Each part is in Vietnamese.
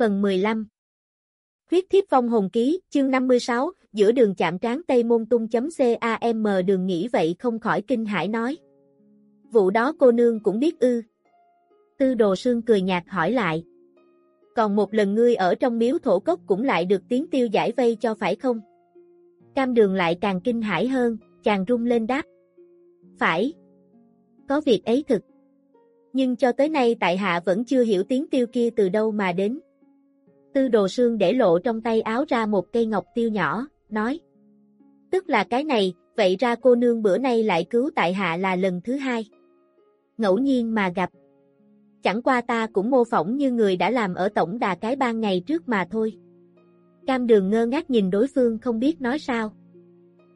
Phần 15 Huyết thiếp phong hồn ký, chương 56, giữa đường chạm trán Tây Môn Tung.cam đường nghĩ vậy không khỏi kinh hãi nói. Vụ đó cô nương cũng biết ư. Tư đồ sương cười nhạt hỏi lại. Còn một lần ngươi ở trong miếu thổ cốc cũng lại được tiếng tiêu giải vây cho phải không? Cam đường lại càng kinh hãi hơn, chàng rung lên đáp. Phải. Có việc ấy thực. Nhưng cho tới nay tại hạ vẫn chưa hiểu tiếng tiêu kia từ đâu mà đến. Tư đồ sương để lộ trong tay áo ra một cây ngọc tiêu nhỏ, nói. Tức là cái này, vậy ra cô nương bữa nay lại cứu tại hạ là lần thứ hai. Ngẫu nhiên mà gặp. Chẳng qua ta cũng mô phỏng như người đã làm ở tổng đà cái ban ngày trước mà thôi. Cam đường ngơ ngác nhìn đối phương không biết nói sao.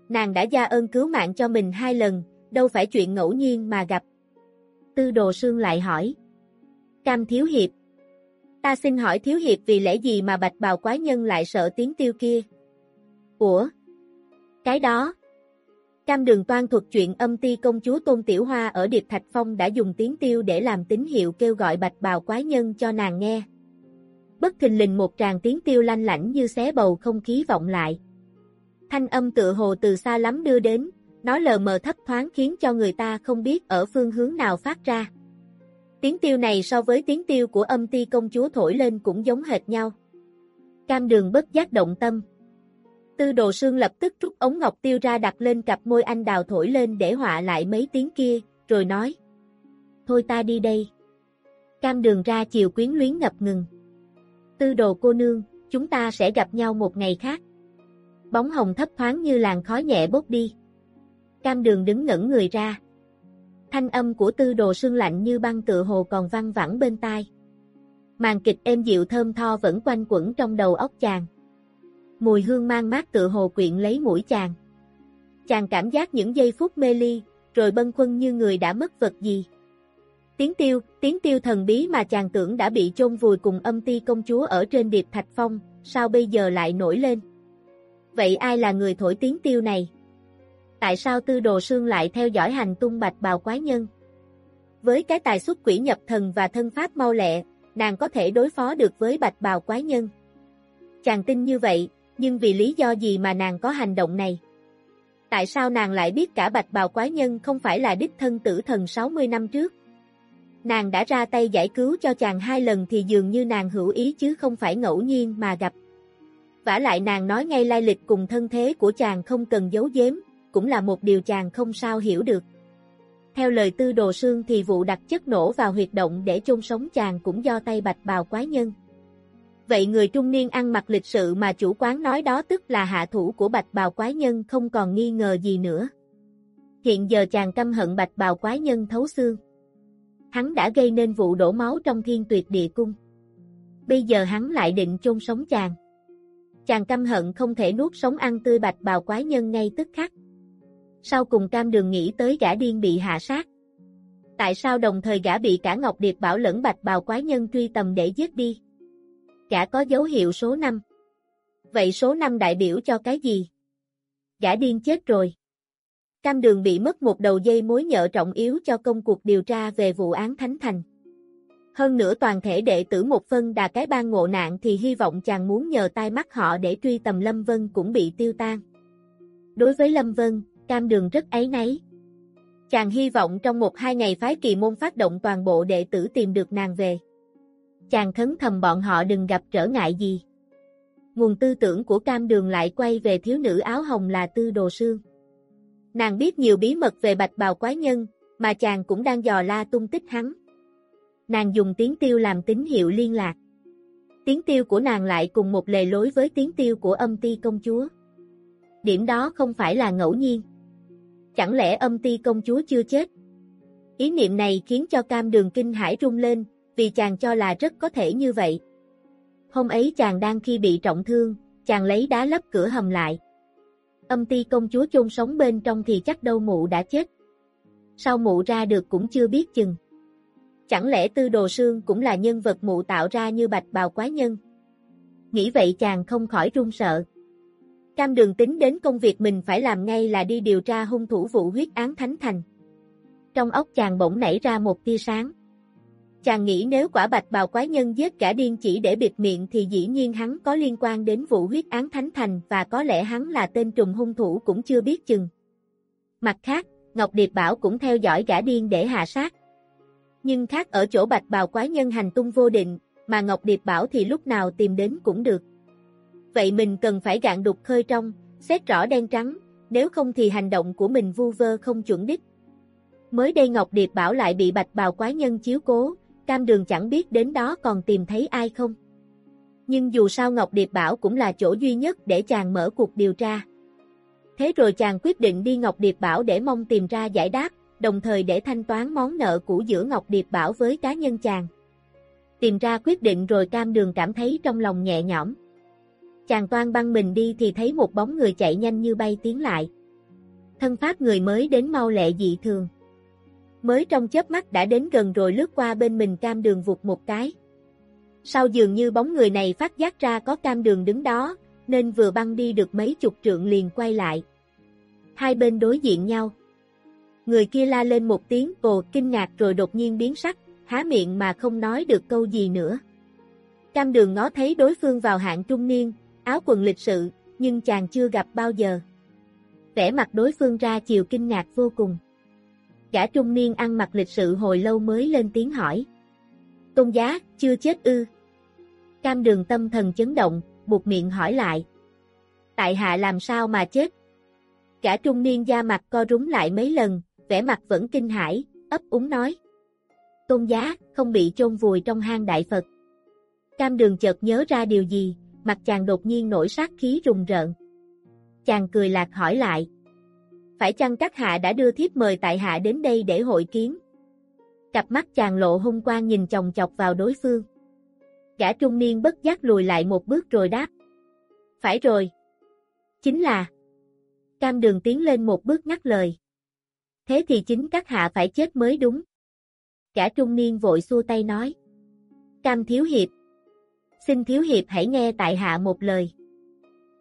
Nàng đã gia ơn cứu mạng cho mình hai lần, đâu phải chuyện ngẫu nhiên mà gặp. Tư đồ sương lại hỏi. Cam thiếu hiệp, Ta xin hỏi thiếu hiệp vì lẽ gì mà bạch bào quái nhân lại sợ tiếng tiêu kia? Ủa? Cái đó? Cam đường toan thuật chuyện âm ti công chúa Tôn Tiểu Hoa ở Điệp Thạch Phong đã dùng tiếng tiêu để làm tín hiệu kêu gọi bạch bào quái nhân cho nàng nghe. Bất thình lình một tràng tiếng tiêu lanh lảnh như xé bầu không khí vọng lại. Thanh âm tựa hồ từ xa lắm đưa đến, nó lờ mờ thấp thoáng khiến cho người ta không biết ở phương hướng nào phát ra. Tiếng tiêu này so với tiếng tiêu của âm ti công chúa thổi lên cũng giống hệt nhau. Cam đường bất giác động tâm. Tư đồ sương lập tức rút ống ngọc tiêu ra đặt lên cặp môi anh đào thổi lên để họa lại mấy tiếng kia, rồi nói. Thôi ta đi đây. Cam đường ra chiều quyến luyến ngập ngừng. Tư đồ cô nương, chúng ta sẽ gặp nhau một ngày khác. Bóng hồng thấp thoáng như làn khói nhẹ bốc đi. Cam đường đứng ngẩn người ra. Thanh âm của tư đồ sương lạnh như băng tự hồ còn văng vẳng bên tai. Màn kịch êm dịu thơm tho vẫn quanh quẩn trong đầu óc chàng. Mùi hương mang mát tự hồ quyện lấy mũi chàng. Chàng cảm giác những giây phút mê ly, rồi bân khuân như người đã mất vật gì. Tiếng tiêu, tiếng tiêu thần bí mà chàng tưởng đã bị chôn vùi cùng âm ti công chúa ở trên điệp thạch phong, sao bây giờ lại nổi lên? Vậy ai là người thổi tiếng tiêu này? Tại sao tư đồ sương lại theo dõi hành tung bạch bào quái nhân. Với cái tài xuất quỷ nhập thần và thân pháp mau lẹ, nàng có thể đối phó được với bạch bào quái nhân. Chàng tin như vậy, nhưng vì lý do gì mà nàng có hành động này? Tại sao nàng lại biết cả bạch bào quái nhân không phải là đích thân tử thần 60 năm trước? Nàng đã ra tay giải cứu cho chàng hai lần thì dường như nàng hữu ý chứ không phải ngẫu nhiên mà gặp. vả lại nàng nói ngay lai lịch cùng thân thế của chàng không cần giấu giếm, cũng là một điều chàng không sao hiểu được. Theo lời tư đồ sương thì vụ đặt chất nổ vào huyệt động để chôn sống chàng cũng do tay bạch bào quái nhân. Vậy người trung niên ăn mặc lịch sự mà chủ quán nói đó tức là hạ thủ của bạch bào quái nhân không còn nghi ngờ gì nữa. Hiện giờ chàng căm hận bạch bào quái nhân thấu xương. Hắn đã gây nên vụ đổ máu trong thiên tuyệt địa cung. Bây giờ hắn lại định chôn sống chàng. Chàng căm hận không thể nuốt sống ăn tươi bạch bào quái nhân ngay tức khắc sau cùng cam đường nghĩ tới gã điên bị hạ sát. Tại sao đồng thời gã bị cả Ngọc Điệp Bảo lẫn Bạch Bào quái nhân truy tầm để giết đi? Gã có dấu hiệu số 5. Vậy số 5 đại biểu cho cái gì? Gã điên chết rồi. Cam đường bị mất một đầu dây mối nhợ trọng yếu cho công cuộc điều tra về vụ án Thánh Thành. Hơn nữa toàn thể đệ tử một phân đà cái ban ngộ nạn thì hy vọng chàng muốn nhờ tai mắt họ để truy tầm Lâm Vân cũng bị tiêu tan. Đối với Lâm Vân, Cam đường rất ấy nấy. Chàng hy vọng trong một hai ngày phái kỳ môn phát động toàn bộ đệ tử tìm được nàng về. Chàng thấn thầm bọn họ đừng gặp trở ngại gì. Nguồn tư tưởng của cam đường lại quay về thiếu nữ áo hồng là tư đồ sương. Nàng biết nhiều bí mật về bạch bào quái nhân, mà chàng cũng đang dò la tung tích hắn. Nàng dùng tiếng tiêu làm tín hiệu liên lạc. Tiếng tiêu của nàng lại cùng một lề lối với tiếng tiêu của âm ti công chúa. Điểm đó không phải là ngẫu nhiên. Chẳng lẽ âm ti công chúa chưa chết? Ý niệm này khiến cho cam đường kinh hải rung lên, vì chàng cho là rất có thể như vậy. Hôm ấy chàng đang khi bị trọng thương, chàng lấy đá lấp cửa hầm lại. Âm ti công chúa chôn sống bên trong thì chắc đâu mụ đã chết. Sao mụ ra được cũng chưa biết chừng. Chẳng lẽ tư đồ sương cũng là nhân vật mụ tạo ra như bạch bào quái nhân? Nghĩ vậy chàng không khỏi run sợ. Cam đường tính đến công việc mình phải làm ngay là đi điều tra hung thủ vụ huyết án Thánh Thành. Trong ốc chàng bỗng nảy ra một tia sáng. Chàng nghĩ nếu quả bạch bào quái nhân giết cả điên chỉ để bịt miệng thì dĩ nhiên hắn có liên quan đến vụ huyết án Thánh Thành và có lẽ hắn là tên trùng hung thủ cũng chưa biết chừng. Mặt khác, Ngọc Điệp Bảo cũng theo dõi gã điên để hạ sát. Nhưng khác ở chỗ bạch bào quái nhân hành tung vô định, mà Ngọc Điệp Bảo thì lúc nào tìm đến cũng được. Vậy mình cần phải gạn đục khơi trong, xét rõ đen trắng, nếu không thì hành động của mình vu vơ không chuẩn đích. Mới đây Ngọc Điệp Bảo lại bị bạch bào quái nhân chiếu cố, cam đường chẳng biết đến đó còn tìm thấy ai không. Nhưng dù sao Ngọc Điệp Bảo cũng là chỗ duy nhất để chàng mở cuộc điều tra. Thế rồi chàng quyết định đi Ngọc Điệp Bảo để mong tìm ra giải đáp, đồng thời để thanh toán món nợ cũ giữa Ngọc Điệp Bảo với cá nhân chàng. Tìm ra quyết định rồi cam đường cảm thấy trong lòng nhẹ nhõm. Chàng toan băng mình đi thì thấy một bóng người chạy nhanh như bay tiến lại. Thân pháp người mới đến mau lẹ dị thường. Mới trong chớp mắt đã đến gần rồi lướt qua bên mình cam đường vụt một cái. Sau dường như bóng người này phát giác ra có cam đường đứng đó, nên vừa băng đi được mấy chục trượng liền quay lại. Hai bên đối diện nhau. Người kia la lên một tiếng ồ kinh ngạc rồi đột nhiên biến sắc, há miệng mà không nói được câu gì nữa. Cam đường ngó thấy đối phương vào hạng trung niên, áo quần lịch sự, nhưng chàng chưa gặp bao giờ. Vẻ mặt đối phương ra chiều kinh ngạc vô cùng. Gã trung niên ăn mặc lịch sự hồi lâu mới lên tiếng hỏi. Tôn giá, chưa chết ư? Cam đường tâm thần chấn động, buộc miệng hỏi lại. Tại hạ làm sao mà chết? Gã trung niên da mặt co rúng lại mấy lần, vẻ mặt vẫn kinh hãi, ấp úng nói. Tôn giá, không bị chôn vùi trong hang đại Phật. Cam đường chợt nhớ ra điều gì, mặt chàng đột nhiên nổi sát khí rùng rợn. Chàng cười lạc hỏi lại. Phải chăng các hạ đã đưa thiếp mời tại hạ đến đây để hội kiến? Cặp mắt chàng lộ hung quang nhìn chồng chọc vào đối phương. Gã trung niên bất giác lùi lại một bước rồi đáp. Phải rồi. Chính là. Cam đường tiến lên một bước ngắt lời. Thế thì chính các hạ phải chết mới đúng. Gã trung niên vội xua tay nói. Cam thiếu hiệp. Xin thiếu hiệp hãy nghe tại hạ một lời.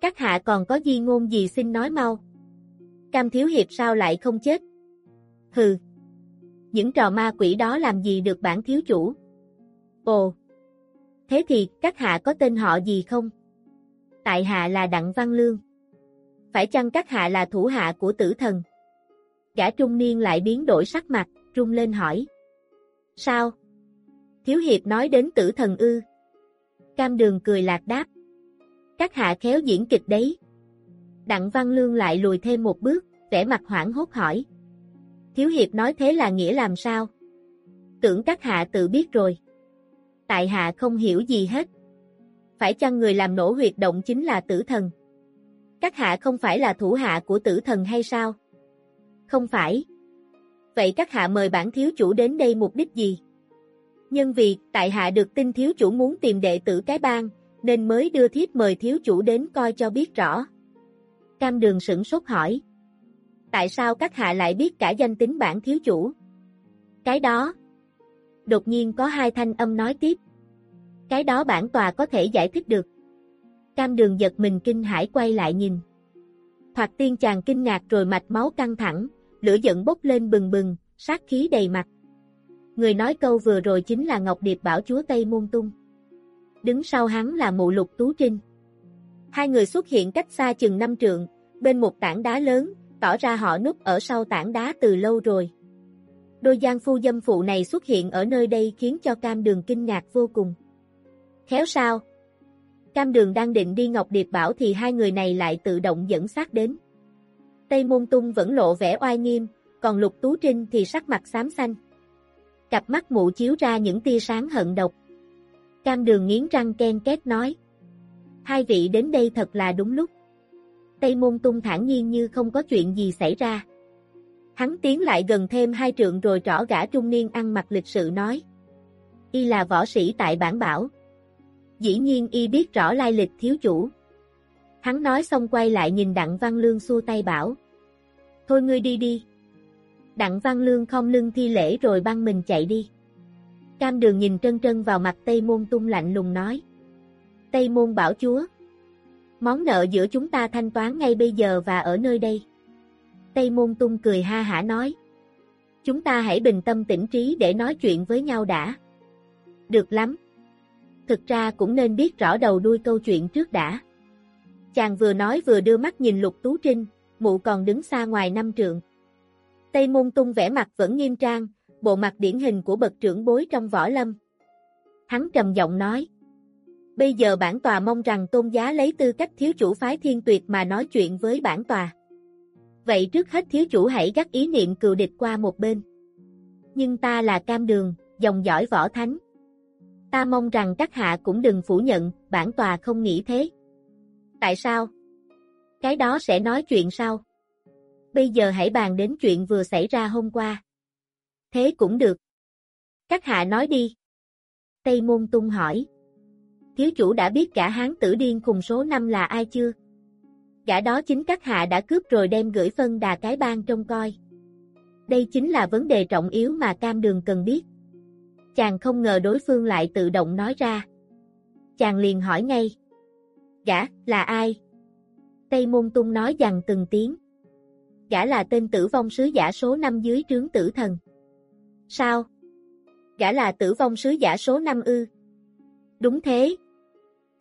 Các hạ còn có di ngôn gì xin nói mau. Cam thiếu hiệp sao lại không chết? Hừ. Những trò ma quỷ đó làm gì được bản thiếu chủ? Ồ. Thế thì, các hạ có tên họ gì không? Tại hạ là Đặng Văn Lương. Phải chăng các hạ là thủ hạ của tử thần? Gã trung niên lại biến đổi sắc mặt, trung lên hỏi. Sao? Thiếu hiệp nói đến tử thần ư. Cam đường cười lạc đáp. Các hạ khéo diễn kịch đấy. Đặng Văn Lương lại lùi thêm một bước, vẻ mặt hoảng hốt hỏi. Thiếu hiệp nói thế là nghĩa làm sao? Tưởng các hạ tự biết rồi. Tại hạ không hiểu gì hết. Phải chăng người làm nổ huyệt động chính là tử thần? Các hạ không phải là thủ hạ của tử thần hay sao? Không phải. Vậy các hạ mời bản thiếu chủ đến đây mục đích gì? Nhân vì, tại hạ được tin thiếu chủ muốn tìm đệ tử cái bang, nên mới đưa thiếp mời thiếu chủ đến coi cho biết rõ. Cam đường sửng sốt hỏi. Tại sao các hạ lại biết cả danh tính bản thiếu chủ? Cái đó. Đột nhiên có hai thanh âm nói tiếp. Cái đó bản tòa có thể giải thích được. Cam đường giật mình kinh hãi quay lại nhìn. Thoạt tiên chàng kinh ngạc rồi mạch máu căng thẳng, lửa giận bốc lên bừng bừng, sát khí đầy mặt. Người nói câu vừa rồi chính là Ngọc Điệp Bảo Chúa Tây Môn Tung. Đứng sau hắn là mụ lục Tú Trinh. Hai người xuất hiện cách xa chừng năm trượng, bên một tảng đá lớn, tỏ ra họ núp ở sau tảng đá từ lâu rồi. Đôi giang phu dâm phụ này xuất hiện ở nơi đây khiến cho cam đường kinh ngạc vô cùng. Khéo sao? Cam đường đang định đi Ngọc Điệp Bảo thì hai người này lại tự động dẫn sát đến. Tây Môn Tung vẫn lộ vẻ oai nghiêm, còn Lục Tú Trinh thì sắc mặt xám xanh. Cặp mắt mụ chiếu ra những tia sáng hận độc. Cam đường nghiến răng ken két nói. Hai vị đến đây thật là đúng lúc. Tây Môn Tung thản nhiên như không có chuyện gì xảy ra. Hắn tiến lại gần thêm hai trượng rồi trỏ gã trung niên ăn mặc lịch sự nói. Y là võ sĩ tại bản bảo. Dĩ nhiên y biết rõ lai lịch thiếu chủ. Hắn nói xong quay lại nhìn Đặng Văn Lương xua tay bảo. Thôi ngươi đi đi. Đặng Văn Lương không lưng thi lễ rồi băng mình chạy đi. Cam đường nhìn trân trân vào mặt Tây Môn tung lạnh lùng nói. Tây Môn bảo chúa. Món nợ giữa chúng ta thanh toán ngay bây giờ và ở nơi đây. Tây Môn tung cười ha hả nói. Chúng ta hãy bình tâm tĩnh trí để nói chuyện với nhau đã. Được lắm. Thực ra cũng nên biết rõ đầu đuôi câu chuyện trước đã. Chàng vừa nói vừa đưa mắt nhìn Lục Tú Trinh, mụ còn đứng xa ngoài năm trượng. Tây Môn Tung vẻ mặt vẫn nghiêm trang, bộ mặt điển hình của bậc trưởng bối trong võ lâm. Hắn trầm giọng nói. Bây giờ bản tòa mong rằng tôn giá lấy tư cách thiếu chủ phái thiên tuyệt mà nói chuyện với bản tòa. Vậy trước hết thiếu chủ hãy gắt ý niệm cừu địch qua một bên. Nhưng ta là cam đường, dòng dõi võ thánh. Ta mong rằng các hạ cũng đừng phủ nhận, bản tòa không nghĩ thế. Tại sao? Cái đó sẽ nói chuyện sau. Bây giờ hãy bàn đến chuyện vừa xảy ra hôm qua. Thế cũng được. Các hạ nói đi. Tây Môn Tung hỏi. Thiếu chủ đã biết cả hán tử điên cùng số 5 là ai chưa? Gã đó chính các hạ đã cướp rồi đem gửi phân đà cái bang trông coi. Đây chính là vấn đề trọng yếu mà cam đường cần biết. Chàng không ngờ đối phương lại tự động nói ra. Chàng liền hỏi ngay. Gã, là ai? Tây Môn Tung nói rằng từng tiếng. Gã là tên tử vong sứ giả số 5 dưới trướng tử thần. Sao? Gã là tử vong sứ giả số 5 ư? Đúng thế.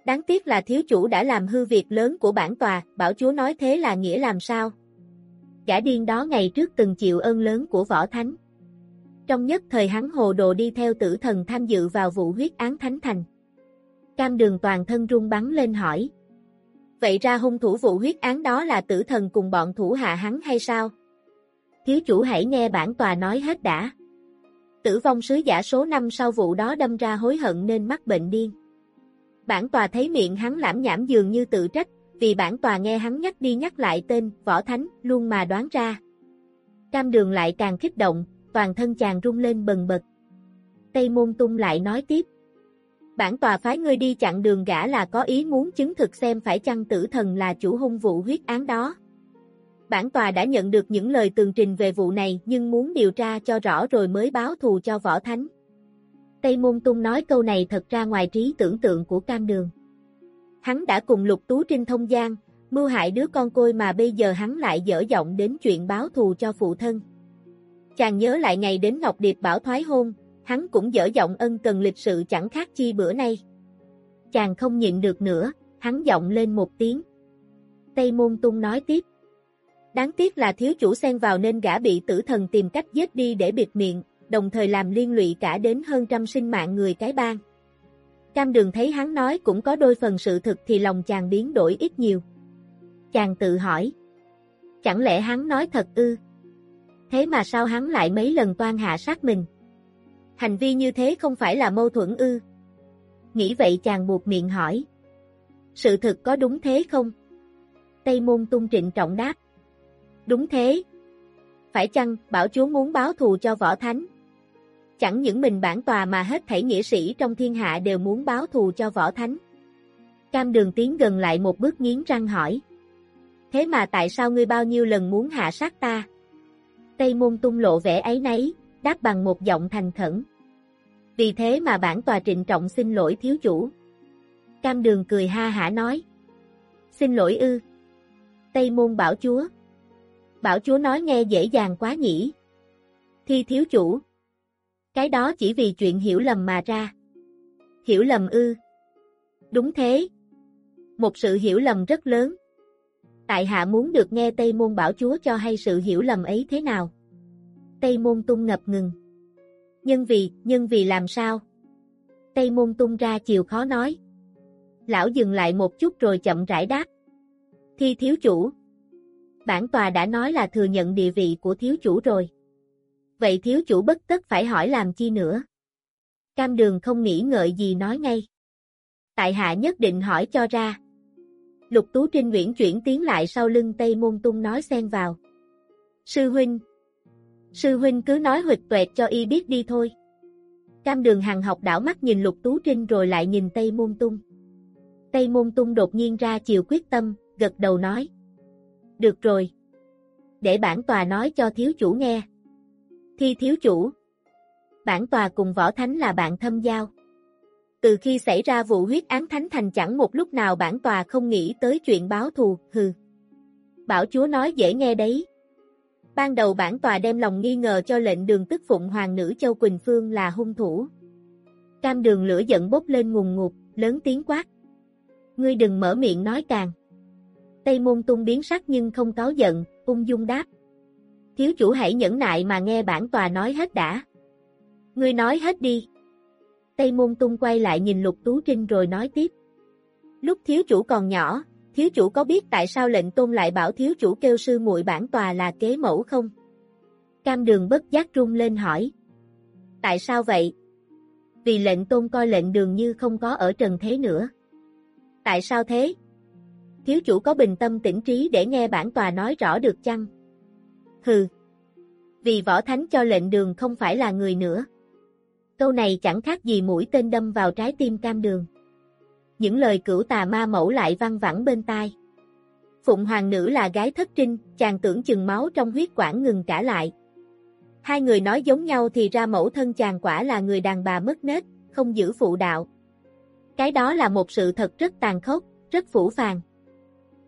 Đáng tiếc là thiếu chủ đã làm hư việc lớn của bản tòa, bảo chúa nói thế là nghĩa làm sao? Gã điên đó ngày trước từng chịu ơn lớn của võ thánh. Trong nhất thời hắn hồ đồ đi theo tử thần tham dự vào vụ huyết án thánh thành. Cam đường toàn thân rung bắn lên hỏi. Vậy ra hung thủ vụ huyết án đó là tử thần cùng bọn thủ hạ hắn hay sao? Thiếu chủ hãy nghe bản tòa nói hết đã. Tử vong sứ giả số 5 sau vụ đó đâm ra hối hận nên mắc bệnh điên. Bản tòa thấy miệng hắn lãm nhảm dường như tự trách, vì bản tòa nghe hắn nhắc đi nhắc lại tên, võ thánh, luôn mà đoán ra. Cam đường lại càng kích động, toàn thân chàng rung lên bần bật. Tây môn tung lại nói tiếp. Bản tòa phái ngươi đi chặn đường gã là có ý muốn chứng thực xem phải chăng tử thần là chủ hung vụ huyết án đó. Bản tòa đã nhận được những lời tường trình về vụ này nhưng muốn điều tra cho rõ rồi mới báo thù cho võ thánh. Tây Môn Tung nói câu này thật ra ngoài trí tưởng tượng của cam đường. Hắn đã cùng lục tú trinh thông gian, mưu hại đứa con côi mà bây giờ hắn lại dở giọng đến chuyện báo thù cho phụ thân. Chàng nhớ lại ngày đến Ngọc Điệp bảo thoái hôn, hắn cũng dở giọng ân cần lịch sự chẳng khác chi bữa nay. Chàng không nhịn được nữa, hắn giọng lên một tiếng. Tây Môn Tung nói tiếp. Đáng tiếc là thiếu chủ xen vào nên gã bị tử thần tìm cách giết đi để bịt miệng, đồng thời làm liên lụy cả đến hơn trăm sinh mạng người cái bang. Cam đường thấy hắn nói cũng có đôi phần sự thực thì lòng chàng biến đổi ít nhiều. Chàng tự hỏi. Chẳng lẽ hắn nói thật ư? Thế mà sao hắn lại mấy lần toan hạ sát mình? Hành vi như thế không phải là mâu thuẫn ư? Nghĩ vậy chàng buộc miệng hỏi. Sự thật có đúng thế không? Tây môn tung trịnh trọng đáp. Đúng thế. Phải chăng bảo chúa muốn báo thù cho võ thánh? Chẳng những mình bản tòa mà hết thảy nghĩa sĩ trong thiên hạ đều muốn báo thù cho võ thánh. Cam đường tiến gần lại một bước nghiến răng hỏi. Thế mà tại sao ngươi bao nhiêu lần muốn hạ sát ta? Tây môn tung lộ vẻ ấy nấy, đáp bằng một giọng thành khẩn. Vì thế mà bản tòa trịnh trọng xin lỗi thiếu chủ. Cam đường cười ha hả nói. Xin lỗi ư. Tây môn bảo chúa. Bảo chúa nói nghe dễ dàng quá nhỉ. Thi thiếu chủ. Cái đó chỉ vì chuyện hiểu lầm mà ra. Hiểu lầm ư. Đúng thế. Một sự hiểu lầm rất lớn. Tại hạ muốn được nghe Tây Môn Bảo Chúa cho hay sự hiểu lầm ấy thế nào. Tây Môn Tung ngập ngừng. Nhân vì, nhân vì làm sao? Tây Môn Tung ra chiều khó nói. Lão dừng lại một chút rồi chậm rãi đáp. Thi thiếu chủ. Bản tòa đã nói là thừa nhận địa vị của thiếu chủ rồi vậy thiếu chủ bất tất phải hỏi làm chi nữa. Cam đường không nghĩ ngợi gì nói ngay. Tại hạ nhất định hỏi cho ra. Lục Tú Trinh Nguyễn chuyển tiến lại sau lưng Tây Môn Tung nói xen vào. Sư huynh. Sư huynh cứ nói huyệt tuệt cho y biết đi thôi. Cam đường hằng học đảo mắt nhìn Lục Tú Trinh rồi lại nhìn Tây Môn Tung. Tây Môn Tung đột nhiên ra chiều quyết tâm, gật đầu nói. Được rồi. Để bản tòa nói cho thiếu chủ nghe. Thi thiếu chủ. Bản tòa cùng võ thánh là bạn thâm giao. Từ khi xảy ra vụ huyết án thánh thành chẳng một lúc nào bản tòa không nghĩ tới chuyện báo thù, hừ. Bảo chúa nói dễ nghe đấy. Ban đầu bản tòa đem lòng nghi ngờ cho lệnh đường tức phụng hoàng nữ Châu Quỳnh Phương là hung thủ. Cam đường lửa giận bốc lên ngùng ngụt, lớn tiếng quát. Ngươi đừng mở miệng nói càng. Tây môn tung biến sắc nhưng không cáo giận, ung dung đáp. Thiếu chủ hãy nhẫn nại mà nghe bản tòa nói hết đã. Ngươi nói hết đi. Tây môn tung quay lại nhìn lục tú trinh rồi nói tiếp. Lúc thiếu chủ còn nhỏ, thiếu chủ có biết tại sao lệnh tôn lại bảo thiếu chủ kêu sư muội bản tòa là kế mẫu không? Cam đường bất giác rung lên hỏi. Tại sao vậy? Vì lệnh tôn coi lệnh đường như không có ở trần thế nữa. Tại sao thế? Thiếu chủ có bình tâm tĩnh trí để nghe bản tòa nói rõ được chăng? Hừ. Vì võ thánh cho lệnh đường không phải là người nữa. Câu này chẳng khác gì mũi tên đâm vào trái tim cam đường. Những lời cửu tà ma mẫu lại văng vẳng bên tai. Phụng hoàng nữ là gái thất trinh, chàng tưởng chừng máu trong huyết quản ngừng trả lại. Hai người nói giống nhau thì ra mẫu thân chàng quả là người đàn bà mất nết, không giữ phụ đạo. Cái đó là một sự thật rất tàn khốc, rất phủ phàng.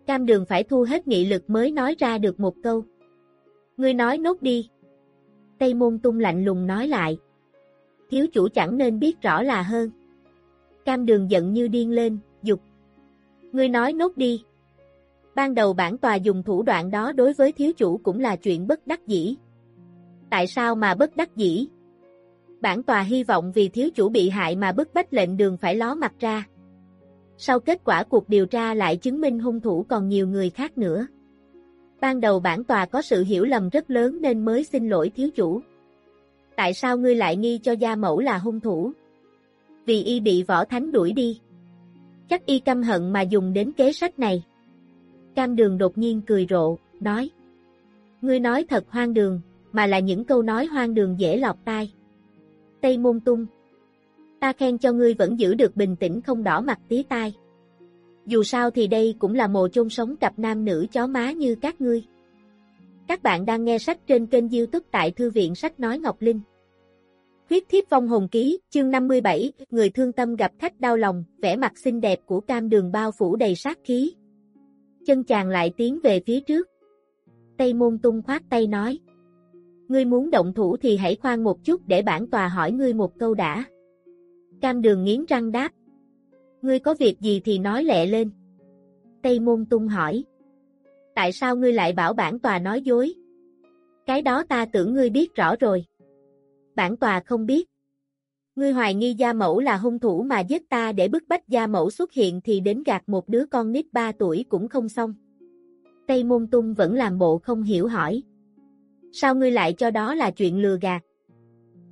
Cam đường phải thu hết nghị lực mới nói ra được một câu. Ngươi nói nốt đi. Tây môn tung lạnh lùng nói lại. Thiếu chủ chẳng nên biết rõ là hơn. Cam đường giận như điên lên, dục. Ngươi nói nốt đi. Ban đầu bản tòa dùng thủ đoạn đó đối với thiếu chủ cũng là chuyện bất đắc dĩ. Tại sao mà bất đắc dĩ? Bản tòa hy vọng vì thiếu chủ bị hại mà bức bách lệnh đường phải ló mặt ra. Sau kết quả cuộc điều tra lại chứng minh hung thủ còn nhiều người khác nữa. Ban đầu bản tòa có sự hiểu lầm rất lớn nên mới xin lỗi thiếu chủ. Tại sao ngươi lại nghi cho gia mẫu là hung thủ? Vì y bị võ thánh đuổi đi. Chắc y căm hận mà dùng đến kế sách này. Cam đường đột nhiên cười rộ, nói. Ngươi nói thật hoang đường, mà là những câu nói hoang đường dễ lọt tai. Tây môn tung. Ta khen cho ngươi vẫn giữ được bình tĩnh không đỏ mặt tí tai. Dù sao thì đây cũng là mồ chôn sống cặp nam nữ chó má như các ngươi. Các bạn đang nghe sách trên kênh youtube tại Thư viện Sách Nói Ngọc Linh. Huyết thiếp vong hồn ký, chương 57, người thương tâm gặp khách đau lòng, vẻ mặt xinh đẹp của cam đường bao phủ đầy sát khí. Chân chàng lại tiến về phía trước. Tây môn tung khoát tay nói. Ngươi muốn động thủ thì hãy khoan một chút để bản tòa hỏi ngươi một câu đã. Cam đường nghiến răng đáp. Ngươi có việc gì thì nói lẹ lên. Tây môn tung hỏi. Tại sao ngươi lại bảo bản tòa nói dối? Cái đó ta tưởng ngươi biết rõ rồi. Bản tòa không biết. Ngươi hoài nghi gia mẫu là hung thủ mà giết ta để bức bách gia mẫu xuất hiện thì đến gạt một đứa con nít 3 tuổi cũng không xong. Tây môn tung vẫn làm bộ không hiểu hỏi. Sao ngươi lại cho đó là chuyện lừa gạt?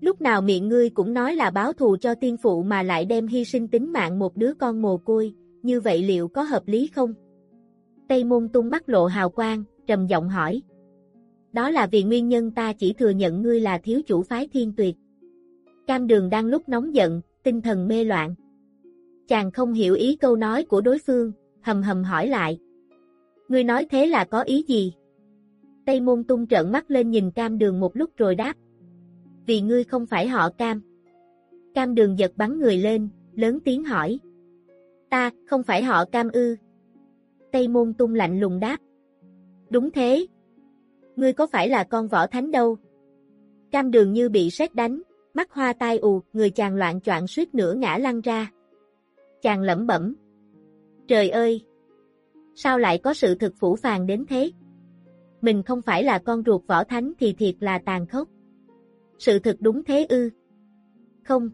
Lúc nào miệng ngươi cũng nói là báo thù cho tiên phụ mà lại đem hy sinh tính mạng một đứa con mồ côi, như vậy liệu có hợp lý không? Tây môn tung mắt lộ hào quang, trầm giọng hỏi. Đó là vì nguyên nhân ta chỉ thừa nhận ngươi là thiếu chủ phái thiên tuyệt. Cam đường đang lúc nóng giận, tinh thần mê loạn. Chàng không hiểu ý câu nói của đối phương, hầm hầm hỏi lại. Ngươi nói thế là có ý gì? Tây môn tung trợn mắt lên nhìn cam đường một lúc rồi đáp. Vì ngươi không phải họ cam. Cam đường giật bắn người lên, lớn tiếng hỏi. Ta, không phải họ cam ư. Tây môn tung lạnh lùng đáp. Đúng thế. Ngươi có phải là con võ thánh đâu? Cam đường như bị sét đánh, mắt hoa tai ù, người chàng loạn choạng suýt nửa ngã lăn ra. Chàng lẩm bẩm. Trời ơi! Sao lại có sự thực phủ phàng đến thế? Mình không phải là con ruột võ thánh thì thiệt là tàn khốc. Sự thực đúng thế ư? Không.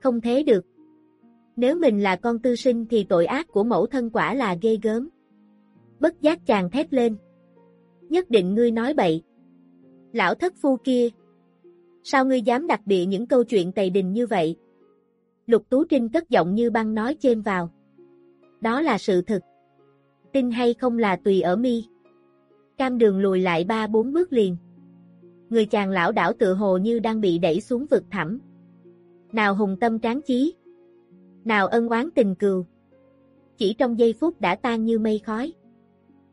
Không thế được. Nếu mình là con tư sinh thì tội ác của mẫu thân quả là ghê gớm. Bất giác chàng thét lên. Nhất định ngươi nói bậy. Lão thất phu kia. Sao ngươi dám đặt bịa những câu chuyện tày đình như vậy? Lục Tú Trinh cất giọng như băng nói chêm vào. Đó là sự thật, Tin hay không là tùy ở mi. Cam đường lùi lại ba bốn bước liền. Người chàng lão đảo tự hồ như đang bị đẩy xuống vực thẳm. Nào hùng tâm tráng chí nào ân oán tình cừu. Chỉ trong giây phút đã tan như mây khói.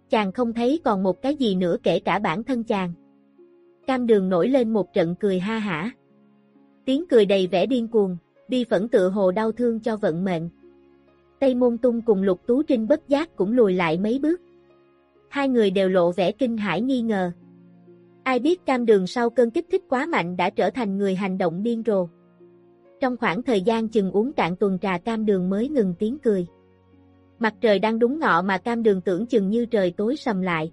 Chàng không thấy còn một cái gì nữa kể cả bản thân chàng. Cam đường nổi lên một trận cười ha hả. Tiếng cười đầy vẻ điên cuồng, bi phẫn tựa hồ đau thương cho vận mệnh. Tây Môn Tung cùng Lục Tú Trinh bất giác cũng lùi lại mấy bước. Hai người đều lộ vẻ kinh hãi nghi ngờ. Ai biết cam đường sau cơn kích thích quá mạnh đã trở thành người hành động điên rồ. Trong khoảng thời gian chừng uống cạn tuần trà cam đường mới ngừng tiếng cười. Mặt trời đang đúng ngọ mà cam đường tưởng chừng như trời tối sầm lại.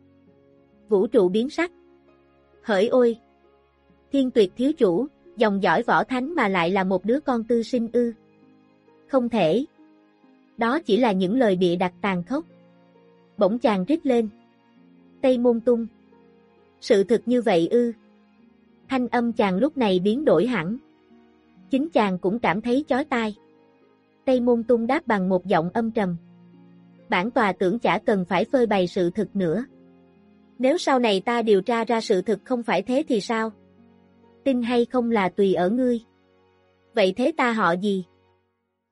Vũ trụ biến sắc. Hỡi ôi! Thiên tuyệt thiếu chủ, dòng dõi võ thánh mà lại là một đứa con tư sinh ư. Không thể. Đó chỉ là những lời bịa đặt tàn khốc. Bỗng chàng rít lên. Tây môn tung. Sự thật như vậy ư. Thanh âm chàng lúc này biến đổi hẳn. Chính chàng cũng cảm thấy chói tai. Tây môn tung đáp bằng một giọng âm trầm. Bản tòa tưởng chả cần phải phơi bày sự thực nữa. Nếu sau này ta điều tra ra sự thực không phải thế thì sao? Tin hay không là tùy ở ngươi. Vậy thế ta họ gì?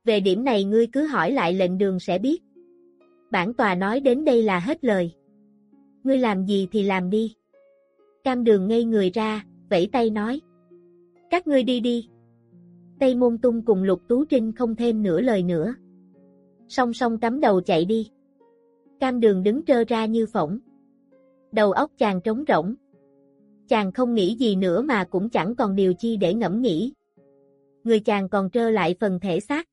Về điểm này ngươi cứ hỏi lại lệnh đường sẽ biết. Bản tòa nói đến đây là hết lời. Ngươi làm gì thì làm đi. Cam đường ngây người ra, vẫy tay nói. Các ngươi đi đi. Tây Môn Tung cùng Lục Tú Trinh không thêm nửa lời nữa. Song song cắm đầu chạy đi. Cam đường đứng trơ ra như phỏng. Đầu óc chàng trống rỗng. Chàng không nghĩ gì nữa mà cũng chẳng còn điều chi để ngẫm nghĩ. Người chàng còn trơ lại phần thể xác.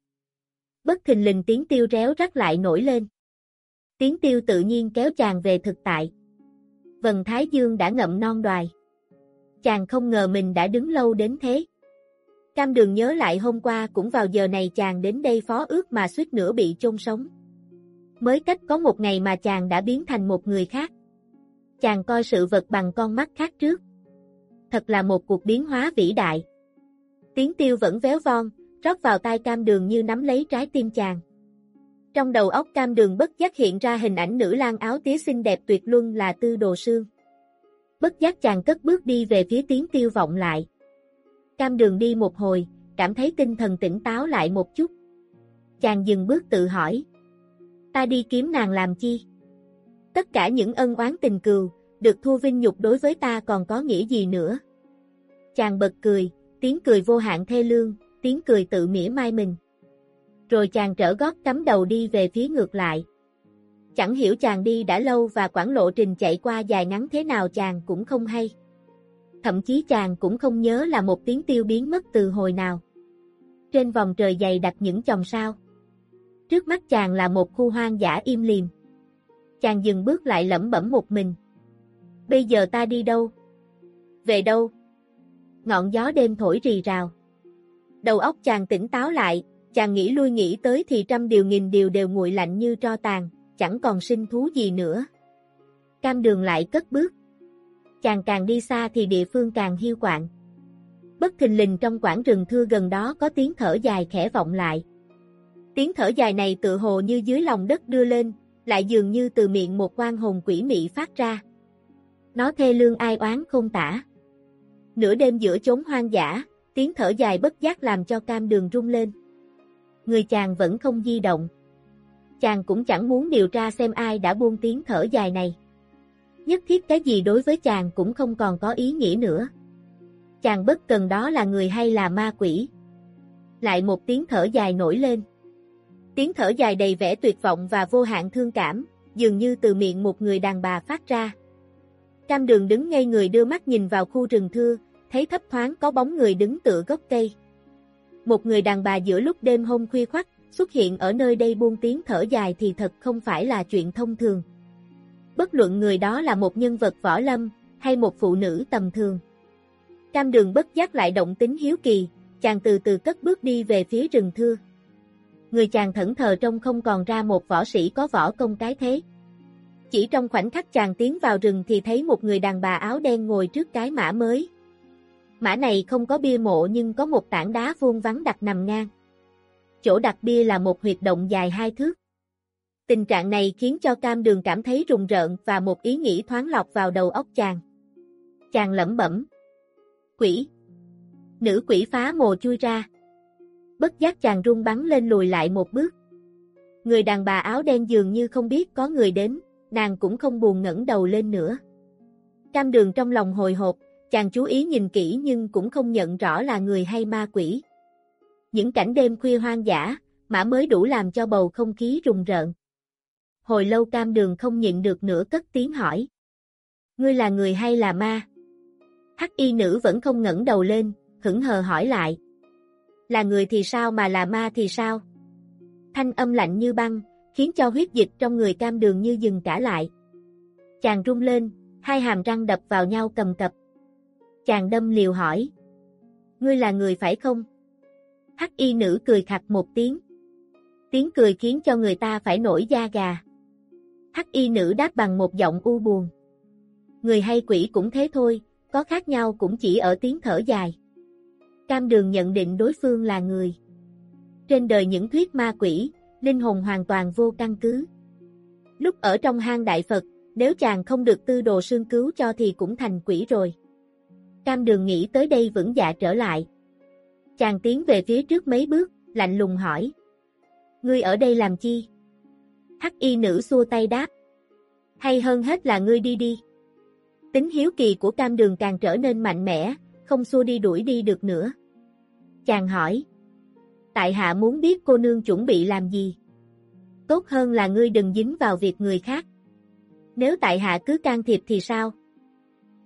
Bất thình lình tiếng tiêu réo rắc lại nổi lên. Tiếng tiêu tự nhiên kéo chàng về thực tại. Vần Thái Dương đã ngậm non đoài. Chàng không ngờ mình đã đứng lâu đến thế. Cam đường nhớ lại hôm qua cũng vào giờ này chàng đến đây phó ước mà suýt nữa bị chôn sống. Mới cách có một ngày mà chàng đã biến thành một người khác. Chàng coi sự vật bằng con mắt khác trước. Thật là một cuộc biến hóa vĩ đại. Tiếng tiêu vẫn véo von, rót vào tai cam đường như nắm lấy trái tim chàng. Trong đầu óc cam đường bất giác hiện ra hình ảnh nữ lang áo tía xinh đẹp tuyệt luân là tư đồ sương. Bất giác chàng cất bước đi về phía tiếng tiêu vọng lại. Cam đường đi một hồi, cảm thấy tinh thần tỉnh táo lại một chút. Chàng dừng bước tự hỏi. Ta đi kiếm nàng làm chi? Tất cả những ân oán tình cừu, được thua vinh nhục đối với ta còn có nghĩa gì nữa? Chàng bật cười, tiếng cười vô hạn thê lương, tiếng cười tự mỉa mai mình. Rồi chàng trở gót cắm đầu đi về phía ngược lại. Chẳng hiểu chàng đi đã lâu và quãng lộ trình chạy qua dài ngắn thế nào chàng cũng không hay. Thậm chí chàng cũng không nhớ là một tiếng tiêu biến mất từ hồi nào. Trên vòng trời dày đặt những chòm sao. Trước mắt chàng là một khu hoang dã im lìm. Chàng dừng bước lại lẩm bẩm một mình. Bây giờ ta đi đâu? Về đâu? Ngọn gió đêm thổi rì rào. Đầu óc chàng tỉnh táo lại, chàng nghĩ lui nghĩ tới thì trăm điều nghìn điều đều nguội lạnh như tro tàn, chẳng còn sinh thú gì nữa. Cam đường lại cất bước. Chàng càng đi xa thì địa phương càng hiu quạng. Bất thình lình trong quảng rừng thưa gần đó có tiếng thở dài khẽ vọng lại. Tiếng thở dài này tự hồ như dưới lòng đất đưa lên, lại dường như từ miệng một quan hồn quỷ mị phát ra. Nó thê lương ai oán không tả. Nửa đêm giữa chốn hoang dã, tiếng thở dài bất giác làm cho cam đường rung lên. Người chàng vẫn không di động. Chàng cũng chẳng muốn điều tra xem ai đã buông tiếng thở dài này. Nhất thiết cái gì đối với chàng cũng không còn có ý nghĩa nữa. Chàng bất cần đó là người hay là ma quỷ. Lại một tiếng thở dài nổi lên. Tiếng thở dài đầy vẻ tuyệt vọng và vô hạn thương cảm, dường như từ miệng một người đàn bà phát ra. Cam đường đứng ngay người đưa mắt nhìn vào khu rừng thưa, thấy thấp thoáng có bóng người đứng tựa gốc cây. Một người đàn bà giữa lúc đêm hôm khuya khoắt, xuất hiện ở nơi đây buông tiếng thở dài thì thật không phải là chuyện thông thường. Bất luận người đó là một nhân vật võ lâm, hay một phụ nữ tầm thường. Cam đường bất giác lại động tính hiếu kỳ, chàng từ từ cất bước đi về phía rừng thưa. Người chàng thẫn thờ trông không còn ra một võ sĩ có võ công cái thế. Chỉ trong khoảnh khắc chàng tiến vào rừng thì thấy một người đàn bà áo đen ngồi trước cái mã mới. Mã này không có bia mộ nhưng có một tảng đá vuông vắng đặt nằm ngang. Chỗ đặt bia là một huyệt động dài hai thước. Tình trạng này khiến cho cam đường cảm thấy rùng rợn và một ý nghĩ thoáng lọc vào đầu óc chàng. Chàng lẩm bẩm. Quỷ. Nữ quỷ phá mồ chui ra. Bất giác chàng rung bắn lên lùi lại một bước. Người đàn bà áo đen dường như không biết có người đến, nàng cũng không buồn ngẩng đầu lên nữa. Cam đường trong lòng hồi hộp, chàng chú ý nhìn kỹ nhưng cũng không nhận rõ là người hay ma quỷ. Những cảnh đêm khuya hoang dã, mã mới đủ làm cho bầu không khí rùng rợn. Hồi lâu cam đường không nhịn được nữa cất tiếng hỏi. Ngươi là người hay là ma? Hắc y nữ vẫn không ngẩng đầu lên, hững hờ hỏi lại. Là người thì sao mà là ma thì sao? Thanh âm lạnh như băng, khiến cho huyết dịch trong người cam đường như dừng cả lại. Chàng rung lên, hai hàm răng đập vào nhau cầm cập. Chàng đâm liều hỏi. Ngươi là người phải không? Hắc y nữ cười khặt một tiếng. Tiếng cười khiến cho người ta phải nổi da gà. Hắc y nữ đáp bằng một giọng u buồn. Người hay quỷ cũng thế thôi, có khác nhau cũng chỉ ở tiếng thở dài. Cam đường nhận định đối phương là người. Trên đời những thuyết ma quỷ, linh hồn hoàn toàn vô căn cứ. Lúc ở trong hang đại Phật, nếu chàng không được tư đồ sương cứu cho thì cũng thành quỷ rồi. Cam đường nghĩ tới đây vững dạ trở lại. Chàng tiến về phía trước mấy bước, lạnh lùng hỏi. Ngươi ở đây làm chi? Hắc y nữ xua tay đáp. Hay hơn hết là ngươi đi đi. Tính hiếu kỳ của cam đường càng trở nên mạnh mẽ, không xua đi đuổi đi được nữa. Chàng hỏi. Tại hạ muốn biết cô nương chuẩn bị làm gì? Tốt hơn là ngươi đừng dính vào việc người khác. Nếu tại hạ cứ can thiệp thì sao?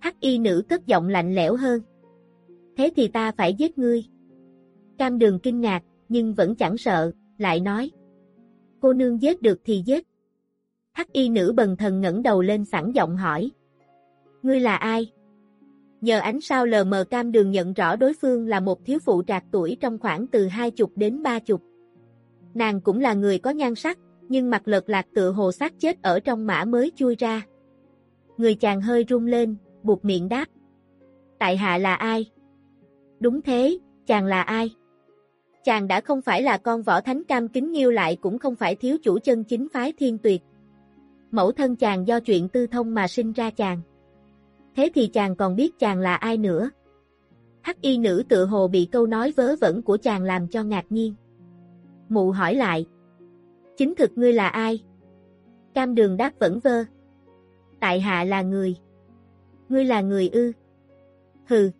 Hắc y nữ cất giọng lạnh lẽo hơn. Thế thì ta phải giết ngươi. Cam đường kinh ngạc, nhưng vẫn chẳng sợ, lại nói. Cô nương giết được thì giết. Hắc y nữ bần thần ngẩng đầu lên sẵn giọng hỏi. Ngươi là ai? Nhờ ánh sao lờ mờ cam đường nhận rõ đối phương là một thiếu phụ trạc tuổi trong khoảng từ hai chục đến ba chục. Nàng cũng là người có nhan sắc, nhưng mặt lợt lạc tựa hồ xác chết ở trong mã mới chui ra. Người chàng hơi run lên, buộc miệng đáp. Tại hạ là ai? Đúng thế, chàng là ai? Chàng đã không phải là con võ thánh cam kính nghiêu lại cũng không phải thiếu chủ chân chính phái thiên tuyệt. Mẫu thân chàng do chuyện tư thông mà sinh ra chàng. Thế thì chàng còn biết chàng là ai nữa? Hắc y nữ tự hồ bị câu nói vớ vẩn của chàng làm cho ngạc nhiên. Mụ hỏi lại. Chính thực ngươi là ai? Cam đường đáp vẫn vơ. Tại hạ là người. Ngươi là người ư? Hừ.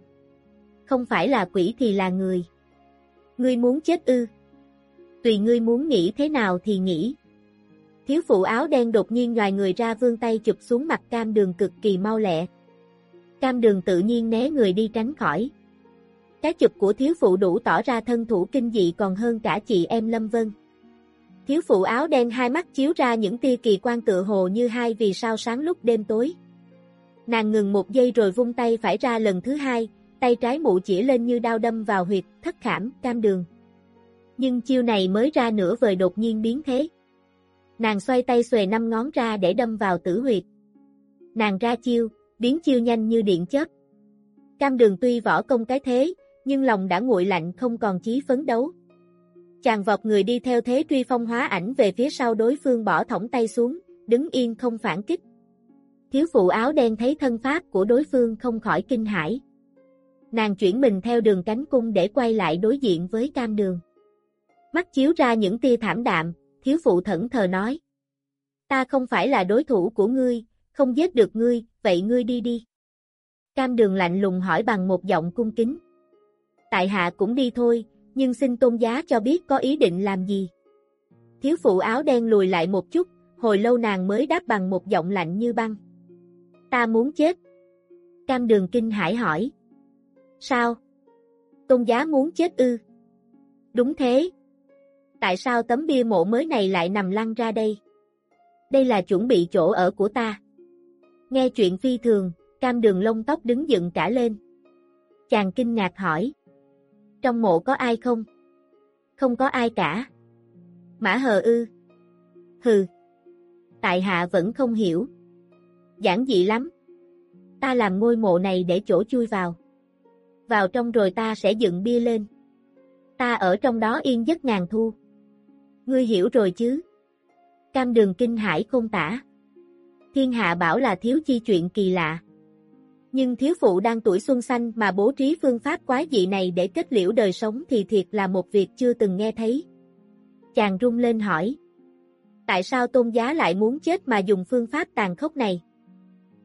Không phải là quỷ thì là người. Ngươi muốn chết ư? Tùy ngươi muốn nghĩ thế nào thì nghĩ. Thiếu phụ áo đen đột nhiên ngoài người ra vương tay chụp xuống mặt cam đường cực kỳ mau lẹ. Cam đường tự nhiên né người đi tránh khỏi. Cái chụp của thiếu phụ đủ tỏ ra thân thủ kinh dị còn hơn cả chị em Lâm Vân. Thiếu phụ áo đen hai mắt chiếu ra những tia kỳ quan tựa hồ như hai vì sao sáng lúc đêm tối. Nàng ngừng một giây rồi vung tay phải ra lần thứ hai, tay trái mụ chỉ lên như đao đâm vào huyệt, thất khảm, cam đường. Nhưng chiêu này mới ra nửa vời đột nhiên biến thế. Nàng xoay tay xuề năm ngón ra để đâm vào tử huyệt. Nàng ra chiêu, biến chiêu nhanh như điện chớp. Cam đường tuy võ công cái thế, nhưng lòng đã nguội lạnh không còn chí phấn đấu. Chàng vọt người đi theo thế truy phong hóa ảnh về phía sau đối phương bỏ thõng tay xuống, đứng yên không phản kích. Thiếu phụ áo đen thấy thân pháp của đối phương không khỏi kinh hãi. Nàng chuyển mình theo đường cánh cung để quay lại đối diện với cam đường. Mắt chiếu ra những tia thảm đạm, thiếu phụ thẫn thờ nói. Ta không phải là đối thủ của ngươi, không giết được ngươi, vậy ngươi đi đi. Cam đường lạnh lùng hỏi bằng một giọng cung kính. Tại hạ cũng đi thôi, nhưng xin tôn giá cho biết có ý định làm gì. Thiếu phụ áo đen lùi lại một chút, hồi lâu nàng mới đáp bằng một giọng lạnh như băng. Ta muốn chết. Cam đường kinh hải hỏi. Sao? Tôn giá muốn chết ư? Đúng thế. Tại sao tấm bia mộ mới này lại nằm lăn ra đây? Đây là chuẩn bị chỗ ở của ta. Nghe chuyện phi thường, cam đường lông tóc đứng dựng cả lên. Chàng kinh ngạc hỏi. Trong mộ có ai không? Không có ai cả. Mã hờ ư. Hừ. Tại hạ vẫn không hiểu. Giản dị lắm. Ta làm ngôi mộ này để chỗ chui vào. Vào trong rồi ta sẽ dựng bia lên. Ta ở trong đó yên giấc ngàn thu. Ngươi hiểu rồi chứ? Cam đường kinh hải không tả. Thiên hạ bảo là thiếu chi chuyện kỳ lạ. Nhưng thiếu phụ đang tuổi xuân xanh mà bố trí phương pháp quái dị này để kết liễu đời sống thì thiệt là một việc chưa từng nghe thấy. Chàng rung lên hỏi. Tại sao tôn giá lại muốn chết mà dùng phương pháp tàn khốc này?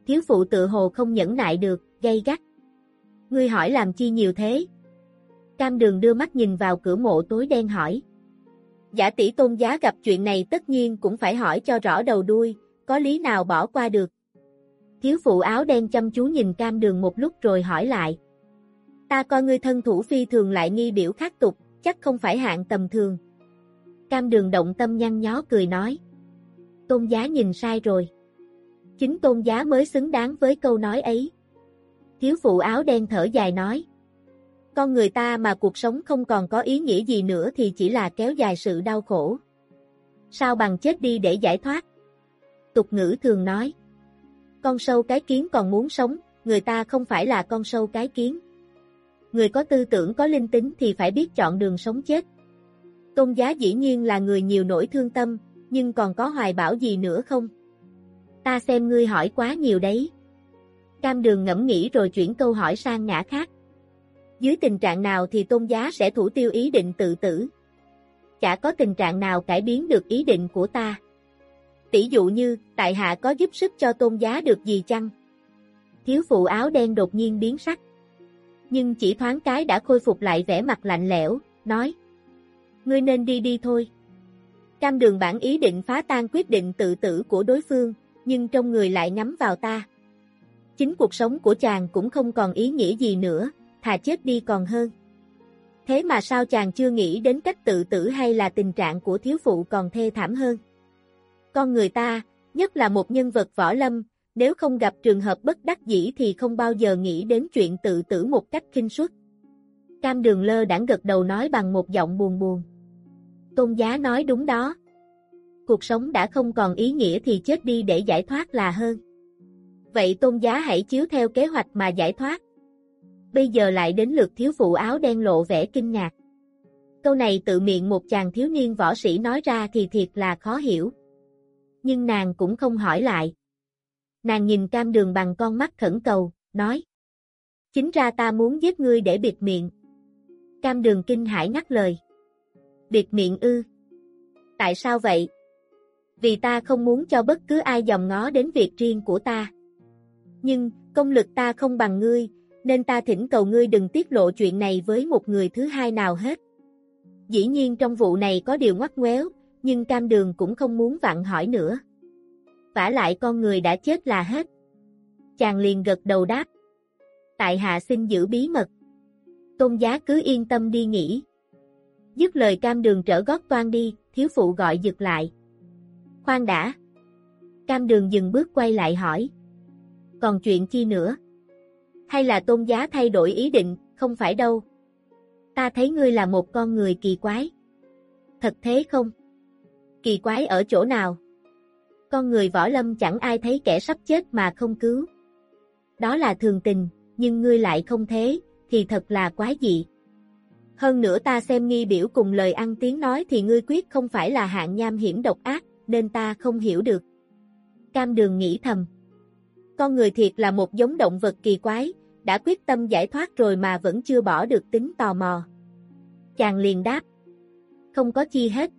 Thiếu phụ tự hồ không nhẫn nại được, gây gắt. Ngươi hỏi làm chi nhiều thế? Cam đường đưa mắt nhìn vào cửa mộ tối đen hỏi. Giả tỷ tôn giá gặp chuyện này tất nhiên cũng phải hỏi cho rõ đầu đuôi, có lý nào bỏ qua được. Thiếu phụ áo đen chăm chú nhìn cam đường một lúc rồi hỏi lại. Ta coi ngươi thân thủ phi thường lại nghi biểu khắc tục, chắc không phải hạng tầm thường. Cam đường động tâm nhăn nhó cười nói. Tôn giá nhìn sai rồi. Chính tôn giá mới xứng đáng với câu nói ấy. Thiếu phụ áo đen thở dài nói. Con người ta mà cuộc sống không còn có ý nghĩa gì nữa thì chỉ là kéo dài sự đau khổ. Sao bằng chết đi để giải thoát? Tục ngữ thường nói. Con sâu cái kiến còn muốn sống, người ta không phải là con sâu cái kiến. Người có tư tưởng có linh tính thì phải biết chọn đường sống chết. Tôn giá dĩ nhiên là người nhiều nỗi thương tâm, nhưng còn có hoài bảo gì nữa không? Ta xem ngươi hỏi quá nhiều đấy. Cam đường ngẫm nghĩ rồi chuyển câu hỏi sang ngã khác. Dưới tình trạng nào thì tôn giá sẽ thủ tiêu ý định tự tử? Chả có tình trạng nào cải biến được ý định của ta. Tỷ dụ như, tại hạ có giúp sức cho tôn giá được gì chăng? Thiếu phụ áo đen đột nhiên biến sắc. Nhưng chỉ thoáng cái đã khôi phục lại vẻ mặt lạnh lẽo, nói. Ngươi nên đi đi thôi. Cam đường bản ý định phá tan quyết định tự tử của đối phương, nhưng trong người lại ngắm vào ta. Chính cuộc sống của chàng cũng không còn ý nghĩa gì nữa, thà chết đi còn hơn. Thế mà sao chàng chưa nghĩ đến cách tự tử hay là tình trạng của thiếu phụ còn thê thảm hơn? Con người ta, nhất là một nhân vật võ lâm, nếu không gặp trường hợp bất đắc dĩ thì không bao giờ nghĩ đến chuyện tự tử một cách kinh suất. Cam đường lơ đãng gật đầu nói bằng một giọng buồn buồn. Tôn giá nói đúng đó. Cuộc sống đã không còn ý nghĩa thì chết đi để giải thoát là hơn. Vậy tôn giá hãy chiếu theo kế hoạch mà giải thoát. Bây giờ lại đến lượt thiếu phụ áo đen lộ vẻ kinh ngạc. Câu này tự miệng một chàng thiếu niên võ sĩ nói ra thì thiệt là khó hiểu. Nhưng nàng cũng không hỏi lại. Nàng nhìn cam đường bằng con mắt khẩn cầu, nói. Chính ra ta muốn giết ngươi để biệt miệng. Cam đường kinh hãi ngắt lời. biệt miệng ư. Tại sao vậy? Vì ta không muốn cho bất cứ ai dòm ngó đến việc riêng của ta. Nhưng, công lực ta không bằng ngươi, nên ta thỉnh cầu ngươi đừng tiết lộ chuyện này với một người thứ hai nào hết. Dĩ nhiên trong vụ này có điều ngoắt ngoéo, nhưng cam đường cũng không muốn vặn hỏi nữa. vả lại con người đã chết là hết. Chàng liền gật đầu đáp. Tại hạ xin giữ bí mật. Tôn giá cứ yên tâm đi nghỉ. Dứt lời cam đường trở gót toan đi, thiếu phụ gọi giật lại. Khoan đã. Cam đường dừng bước quay lại hỏi. Còn chuyện chi nữa? Hay là tôn giá thay đổi ý định, không phải đâu. Ta thấy ngươi là một con người kỳ quái. Thật thế không? Kỳ quái ở chỗ nào? Con người võ lâm chẳng ai thấy kẻ sắp chết mà không cứu. Đó là thường tình, nhưng ngươi lại không thế, thì thật là quái dị. Hơn nữa ta xem nghi biểu cùng lời ăn tiếng nói thì ngươi quyết không phải là hạng nham hiểm độc ác, nên ta không hiểu được. Cam đường nghĩ thầm. Con người thiệt là một giống động vật kỳ quái, đã quyết tâm giải thoát rồi mà vẫn chưa bỏ được tính tò mò. Chàng liền đáp. Không có chi hết.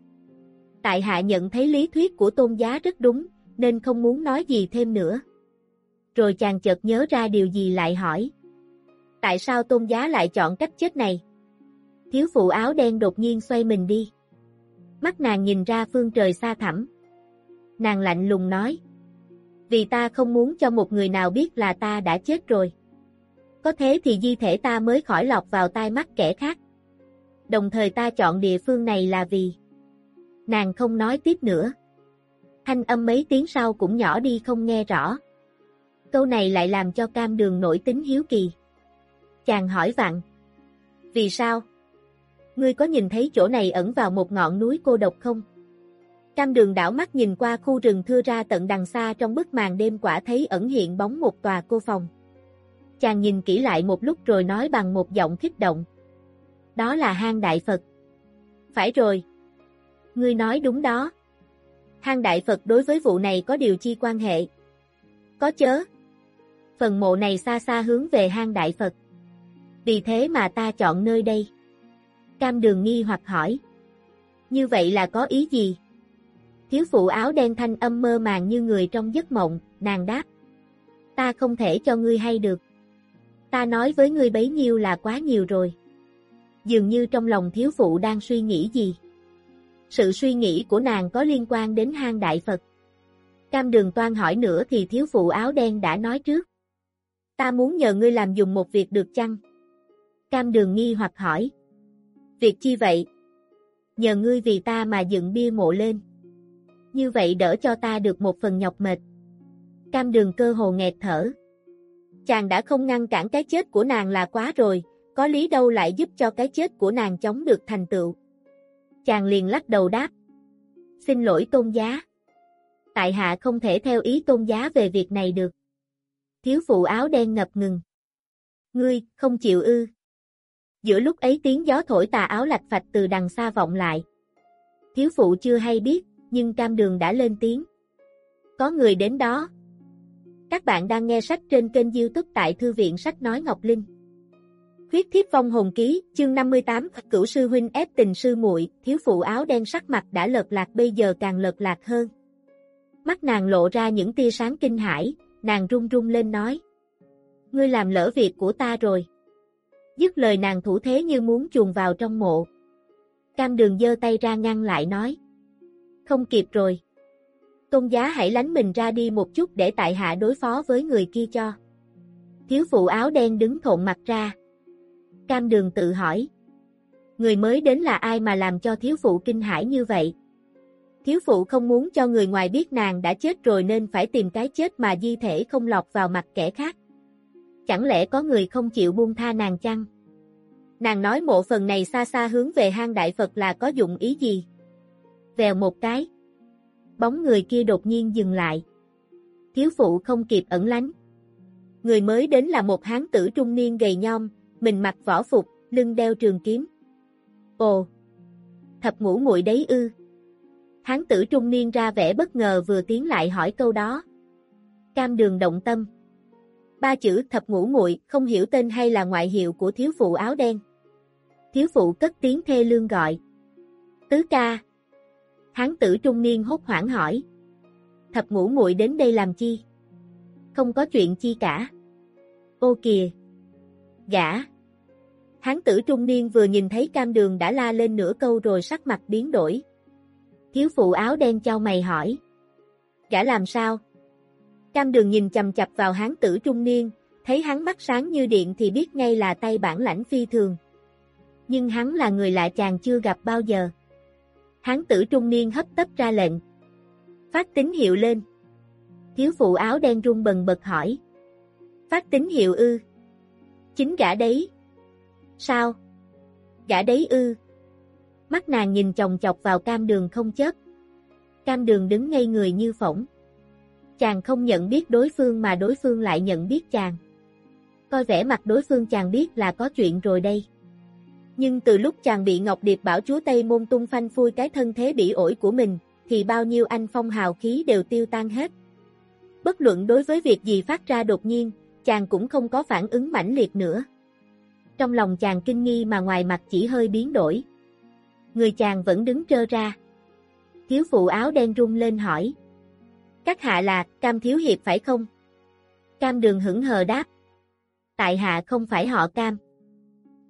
Tại hạ nhận thấy lý thuyết của tôn giá rất đúng, nên không muốn nói gì thêm nữa. Rồi chàng chợt nhớ ra điều gì lại hỏi. Tại sao tôn giá lại chọn cách chết này? Thiếu phụ áo đen đột nhiên xoay mình đi. Mắt nàng nhìn ra phương trời xa thẳm. Nàng lạnh lùng nói. Vì ta không muốn cho một người nào biết là ta đã chết rồi. Có thế thì di thể ta mới khỏi lọc vào tai mắt kẻ khác. Đồng thời ta chọn địa phương này là vì... Nàng không nói tiếp nữa. Thanh âm mấy tiếng sau cũng nhỏ đi không nghe rõ. Câu này lại làm cho cam đường nổi tính hiếu kỳ. Chàng hỏi vặn. Vì sao? Ngươi có nhìn thấy chỗ này ẩn vào một ngọn núi cô độc không? Cam đường đảo mắt nhìn qua khu rừng thưa ra tận đằng xa trong bức màn đêm quả thấy ẩn hiện bóng một tòa cô phòng. Chàng nhìn kỹ lại một lúc rồi nói bằng một giọng kích động. Đó là hang đại Phật. Phải rồi. Ngươi nói đúng đó. Hang đại Phật đối với vụ này có điều chi quan hệ. Có chớ. Phần mộ này xa xa hướng về hang đại Phật. Vì thế mà ta chọn nơi đây. Cam đường nghi hoặc hỏi. Như vậy là có ý gì? Thiếu phụ áo đen thanh âm mơ màng như người trong giấc mộng, nàng đáp. Ta không thể cho ngươi hay được. Ta nói với ngươi bấy nhiêu là quá nhiều rồi. Dường như trong lòng thiếu phụ đang suy nghĩ gì. Sự suy nghĩ của nàng có liên quan đến hang đại Phật. Cam đường toan hỏi nữa thì thiếu phụ áo đen đã nói trước. Ta muốn nhờ ngươi làm dùng một việc được chăng? Cam đường nghi hoặc hỏi. Việc chi vậy? Nhờ ngươi vì ta mà dựng bia mộ lên. Như vậy đỡ cho ta được một phần nhọc mệt. Cam đường cơ hồ nghẹt thở. Chàng đã không ngăn cản cái chết của nàng là quá rồi, có lý đâu lại giúp cho cái chết của nàng chống được thành tựu. Chàng liền lắc đầu đáp. Xin lỗi tôn giá. Tại hạ không thể theo ý tôn giá về việc này được. Thiếu phụ áo đen ngập ngừng. Ngươi, không chịu ư. Giữa lúc ấy tiếng gió thổi tà áo lạch phạch từ đằng xa vọng lại. Thiếu phụ chưa hay biết, nhưng cam đường đã lên tiếng. Có người đến đó. Các bạn đang nghe sách trên kênh youtube tại Thư viện Sách Nói Ngọc Linh. Huyết thiếp phong hồn ký, chương 58, cửu sư huynh ép tình sư muội, thiếu phụ áo đen sắc mặt đã lợt lạc bây giờ càng lợt lạc hơn. Mắt nàng lộ ra những tia sáng kinh hãi, nàng run run lên nói. Ngươi làm lỡ việc của ta rồi. Dứt lời nàng thủ thế như muốn chuồn vào trong mộ. Cam đường giơ tay ra ngăn lại nói. Không kịp rồi. Tôn giá hãy lánh mình ra đi một chút để tại hạ đối phó với người kia cho. Thiếu phụ áo đen đứng thộn mặt ra. Cam đường tự hỏi. Người mới đến là ai mà làm cho thiếu phụ kinh hãi như vậy? Thiếu phụ không muốn cho người ngoài biết nàng đã chết rồi nên phải tìm cái chết mà di thể không lọt vào mặt kẻ khác. Chẳng lẽ có người không chịu buông tha nàng chăng? Nàng nói mộ phần này xa xa hướng về hang đại Phật là có dụng ý gì? Vèo một cái. Bóng người kia đột nhiên dừng lại. Thiếu phụ không kịp ẩn lánh. Người mới đến là một hán tử trung niên gầy nhom, mình mặc võ phục, lưng đeo trường kiếm. Ồ! Thập ngũ muội đấy ư? Hán tử trung niên ra vẻ bất ngờ vừa tiến lại hỏi câu đó. Cam đường động tâm. Ba chữ thập ngũ muội không hiểu tên hay là ngoại hiệu của thiếu phụ áo đen. Thiếu phụ cất tiếng thê lương gọi. Tứ ca. Hán tử trung niên hốt hoảng hỏi. Thập ngũ muội đến đây làm chi? Không có chuyện chi cả. Ô kìa. Gã. Hán tử trung niên vừa nhìn thấy cam đường đã la lên nửa câu rồi sắc mặt biến đổi. Thiếu phụ áo đen trao mày hỏi. Gã làm sao? Cam đường nhìn chầm chập vào hán tử trung niên, thấy hắn mắt sáng như điện thì biết ngay là tay bản lãnh phi thường. Nhưng hắn là người lạ chàng chưa gặp bao giờ. Hán tử trung niên hấp tấp ra lệnh. Phát tín hiệu lên. Thiếu phụ áo đen run bần bật hỏi. Phát tín hiệu ư. Chính gã đấy. Sao? Gã đấy ư. Mắt nàng nhìn chồng chọc vào cam đường không chớp. Cam đường đứng ngây người như phỏng. Chàng không nhận biết đối phương mà đối phương lại nhận biết chàng. Coi vẻ mặt đối phương chàng biết là có chuyện rồi đây. Nhưng từ lúc chàng bị Ngọc Điệp bảo chúa Tây Môn tung phanh phui cái thân thế bị ổi của mình, thì bao nhiêu anh phong hào khí đều tiêu tan hết. Bất luận đối với việc gì phát ra đột nhiên, chàng cũng không có phản ứng mãnh liệt nữa. Trong lòng chàng kinh nghi mà ngoài mặt chỉ hơi biến đổi. Người chàng vẫn đứng trơ ra. Thiếu phụ áo đen rung lên hỏi. Các hạ là, cam thiếu hiệp phải không? Cam đường hững hờ đáp. Tại hạ không phải họ cam.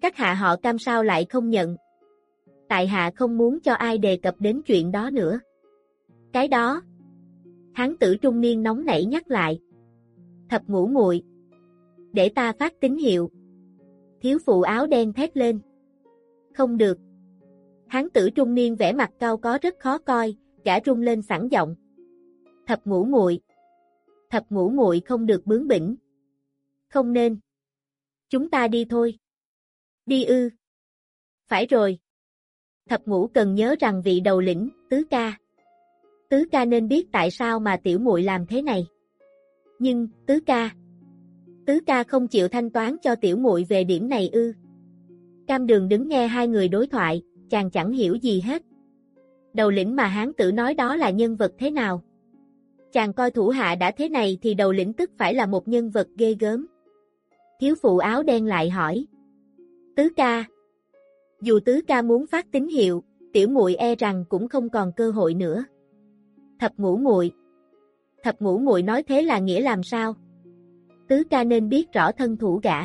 Các hạ họ cam sao lại không nhận? Tại hạ không muốn cho ai đề cập đến chuyện đó nữa. Cái đó. Hán tử trung niên nóng nảy nhắc lại. Thập ngũ muội Để ta phát tín hiệu. Thiếu phụ áo đen thét lên. Không được. Hán tử trung niên vẻ mặt cao có rất khó coi, gã rung lên sẵn giọng. Thập ngũ muội Thập ngũ muội không được bướng bỉnh. Không nên. Chúng ta đi thôi. Đi ư. Phải rồi. Thập ngũ cần nhớ rằng vị đầu lĩnh, tứ ca. Tứ ca nên biết tại sao mà tiểu muội làm thế này. Nhưng, tứ ca. Tứ ca không chịu thanh toán cho tiểu muội về điểm này ư. Cam đường đứng nghe hai người đối thoại, chàng chẳng hiểu gì hết. Đầu lĩnh mà hán tử nói đó là nhân vật thế nào? Chàng coi thủ hạ đã thế này thì đầu lĩnh tức phải là một nhân vật ghê gớm. Thiếu phụ áo đen lại hỏi. Tứ ca. Dù tứ ca muốn phát tín hiệu, tiểu muội e rằng cũng không còn cơ hội nữa. Thập ngũ muội. Thập ngũ muội nói thế là nghĩa làm sao? Tứ ca nên biết rõ thân thủ gã.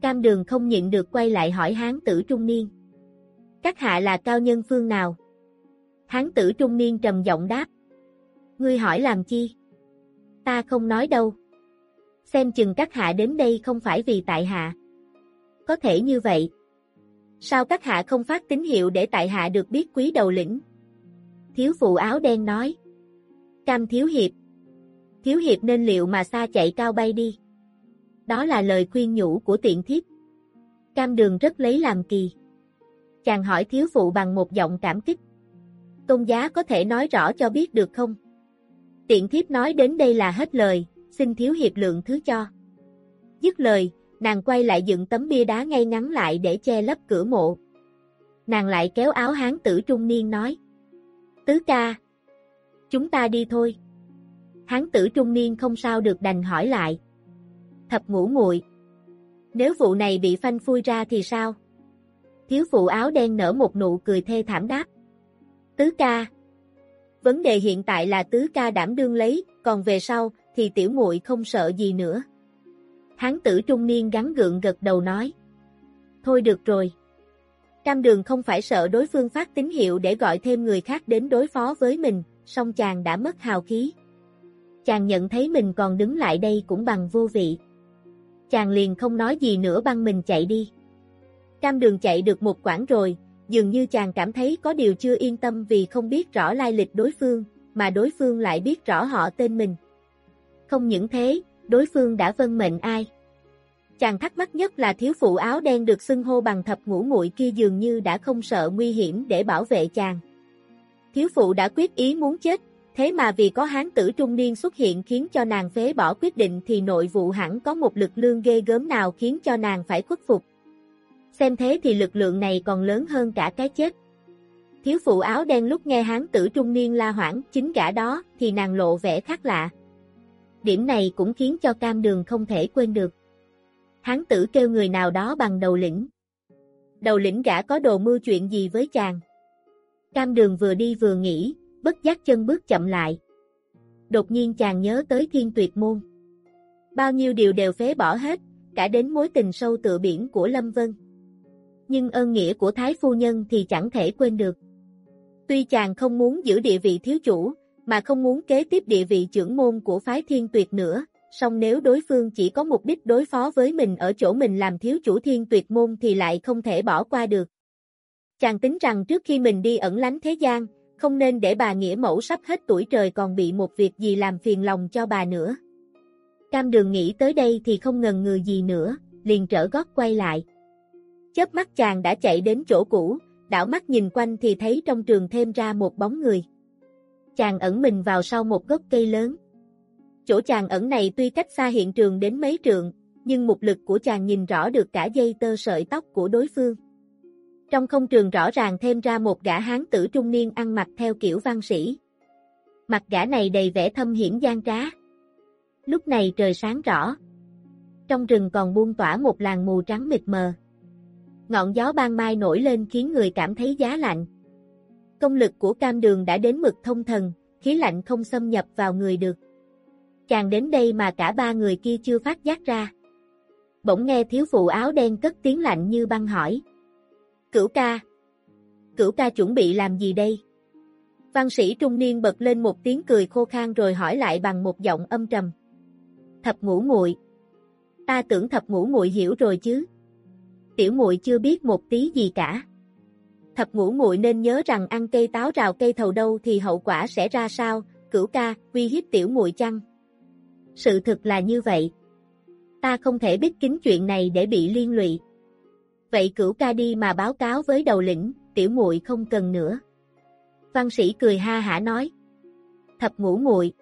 Cam đường không nhịn được quay lại hỏi hán tử trung niên. Các hạ là cao nhân phương nào? Hán tử trung niên trầm giọng đáp. Ngươi hỏi làm chi? Ta không nói đâu. Xem chừng các hạ đến đây không phải vì tại hạ. Có thể như vậy. Sao các hạ không phát tín hiệu để tại hạ được biết quý đầu lĩnh? Thiếu phụ áo đen nói. Cam thiếu hiệp. Thiếu hiệp nên liệu mà xa chạy cao bay đi. Đó là lời khuyên nhủ của tiện thiếp. Cam đường rất lấy làm kỳ. Chàng hỏi thiếu phụ bằng một giọng cảm kích. Tôn giá có thể nói rõ cho biết được không? Tiện thiếp nói đến đây là hết lời, xin thiếu hiệp lượng thứ cho. Dứt lời, nàng quay lại dựng tấm bia đá ngay ngắn lại để che lấp cửa mộ. Nàng lại kéo áo hán tử trung niên nói. Tứ ca. Chúng ta đi thôi. Hán tử trung niên không sao được đành hỏi lại. Thập ngũ muội Nếu vụ này bị phanh phui ra thì sao? Thiếu phụ áo đen nở một nụ cười thê thảm đáp. Tứ ca. Vấn đề hiện tại là tứ ca đảm đương lấy, còn về sau, thì tiểu muội không sợ gì nữa. Hán tử trung niên gắn gượng gật đầu nói. Thôi được rồi. Cam đường không phải sợ đối phương phát tín hiệu để gọi thêm người khác đến đối phó với mình, song chàng đã mất hào khí. Chàng nhận thấy mình còn đứng lại đây cũng bằng vô vị. Chàng liền không nói gì nữa băng mình chạy đi. Cam đường chạy được một quãng rồi, dường như chàng cảm thấy có điều chưa yên tâm vì không biết rõ lai lịch đối phương, mà đối phương lại biết rõ họ tên mình. Không những thế, đối phương đã vân mệnh ai. Chàng thắc mắc nhất là thiếu phụ áo đen được xưng hô bằng thập ngũ muội kia dường như đã không sợ nguy hiểm để bảo vệ chàng. Thiếu phụ đã quyết ý muốn chết, thế mà vì có hán tử trung niên xuất hiện khiến cho nàng phế bỏ quyết định thì nội vụ hẳn có một lực lương ghê gớm nào khiến cho nàng phải khuất phục. Xem thế thì lực lượng này còn lớn hơn cả cái chết. Thiếu phụ áo đen lúc nghe hán tử trung niên la hoảng chính gã đó thì nàng lộ vẻ khác lạ. Điểm này cũng khiến cho cam đường không thể quên được. Hán tử kêu người nào đó bằng đầu lĩnh. Đầu lĩnh gã có đồ mưu chuyện gì với chàng. Cam đường vừa đi vừa nghĩ, bất giác chân bước chậm lại. Đột nhiên chàng nhớ tới thiên tuyệt môn. Bao nhiêu điều đều phế bỏ hết, cả đến mối tình sâu tựa biển của Lâm Vân. Nhưng ơn nghĩa của Thái Phu Nhân thì chẳng thể quên được. Tuy chàng không muốn giữ địa vị thiếu chủ, mà không muốn kế tiếp địa vị trưởng môn của phái thiên tuyệt nữa, song nếu đối phương chỉ có mục đích đối phó với mình ở chỗ mình làm thiếu chủ thiên tuyệt môn thì lại không thể bỏ qua được. Chàng tính rằng trước khi mình đi ẩn lánh thế gian, không nên để bà nghĩa mẫu sắp hết tuổi trời còn bị một việc gì làm phiền lòng cho bà nữa. Cam đường nghĩ tới đây thì không ngần ngừ gì nữa, liền trở gót quay lại. Chớp mắt chàng đã chạy đến chỗ cũ, đảo mắt nhìn quanh thì thấy trong trường thêm ra một bóng người. Chàng ẩn mình vào sau một gốc cây lớn. Chỗ chàng ẩn này tuy cách xa hiện trường đến mấy trượng, nhưng mục lực của chàng nhìn rõ được cả dây tơ sợi tóc của đối phương. Trong không trường rõ ràng thêm ra một gã hán tử trung niên ăn mặc theo kiểu văn sĩ. Mặt gã này đầy vẻ thâm hiểm gian trá. Lúc này trời sáng rõ. Trong rừng còn buông tỏa một làn mù trắng mịt mờ. Ngọn gió ban mai nổi lên khiến người cảm thấy giá lạnh. Công lực của cam đường đã đến mực thông thần, khí lạnh không xâm nhập vào người được. Chàng đến đây mà cả ba người kia chưa phát giác ra. Bỗng nghe thiếu phụ áo đen cất tiếng lạnh như băng hỏi. Cửu ca. Cửu ca chuẩn bị làm gì đây? Văn sĩ trung niên bật lên một tiếng cười khô khan rồi hỏi lại bằng một giọng âm trầm. Thập ngũ muội. Ta tưởng thập ngũ muội hiểu rồi chứ. Tiểu muội chưa biết một tí gì cả. Thập ngũ muội nên nhớ rằng ăn cây táo rào cây thầu đâu thì hậu quả sẽ ra sao, cửu ca, uy hiếp tiểu muội chăng? Sự thật là như vậy. Ta không thể biết kính chuyện này để bị liên lụy. Vậy cửu ca đi mà báo cáo với đầu lĩnh, tiểu muội không cần nữa. Văn sĩ cười ha hả nói. Thập ngũ muội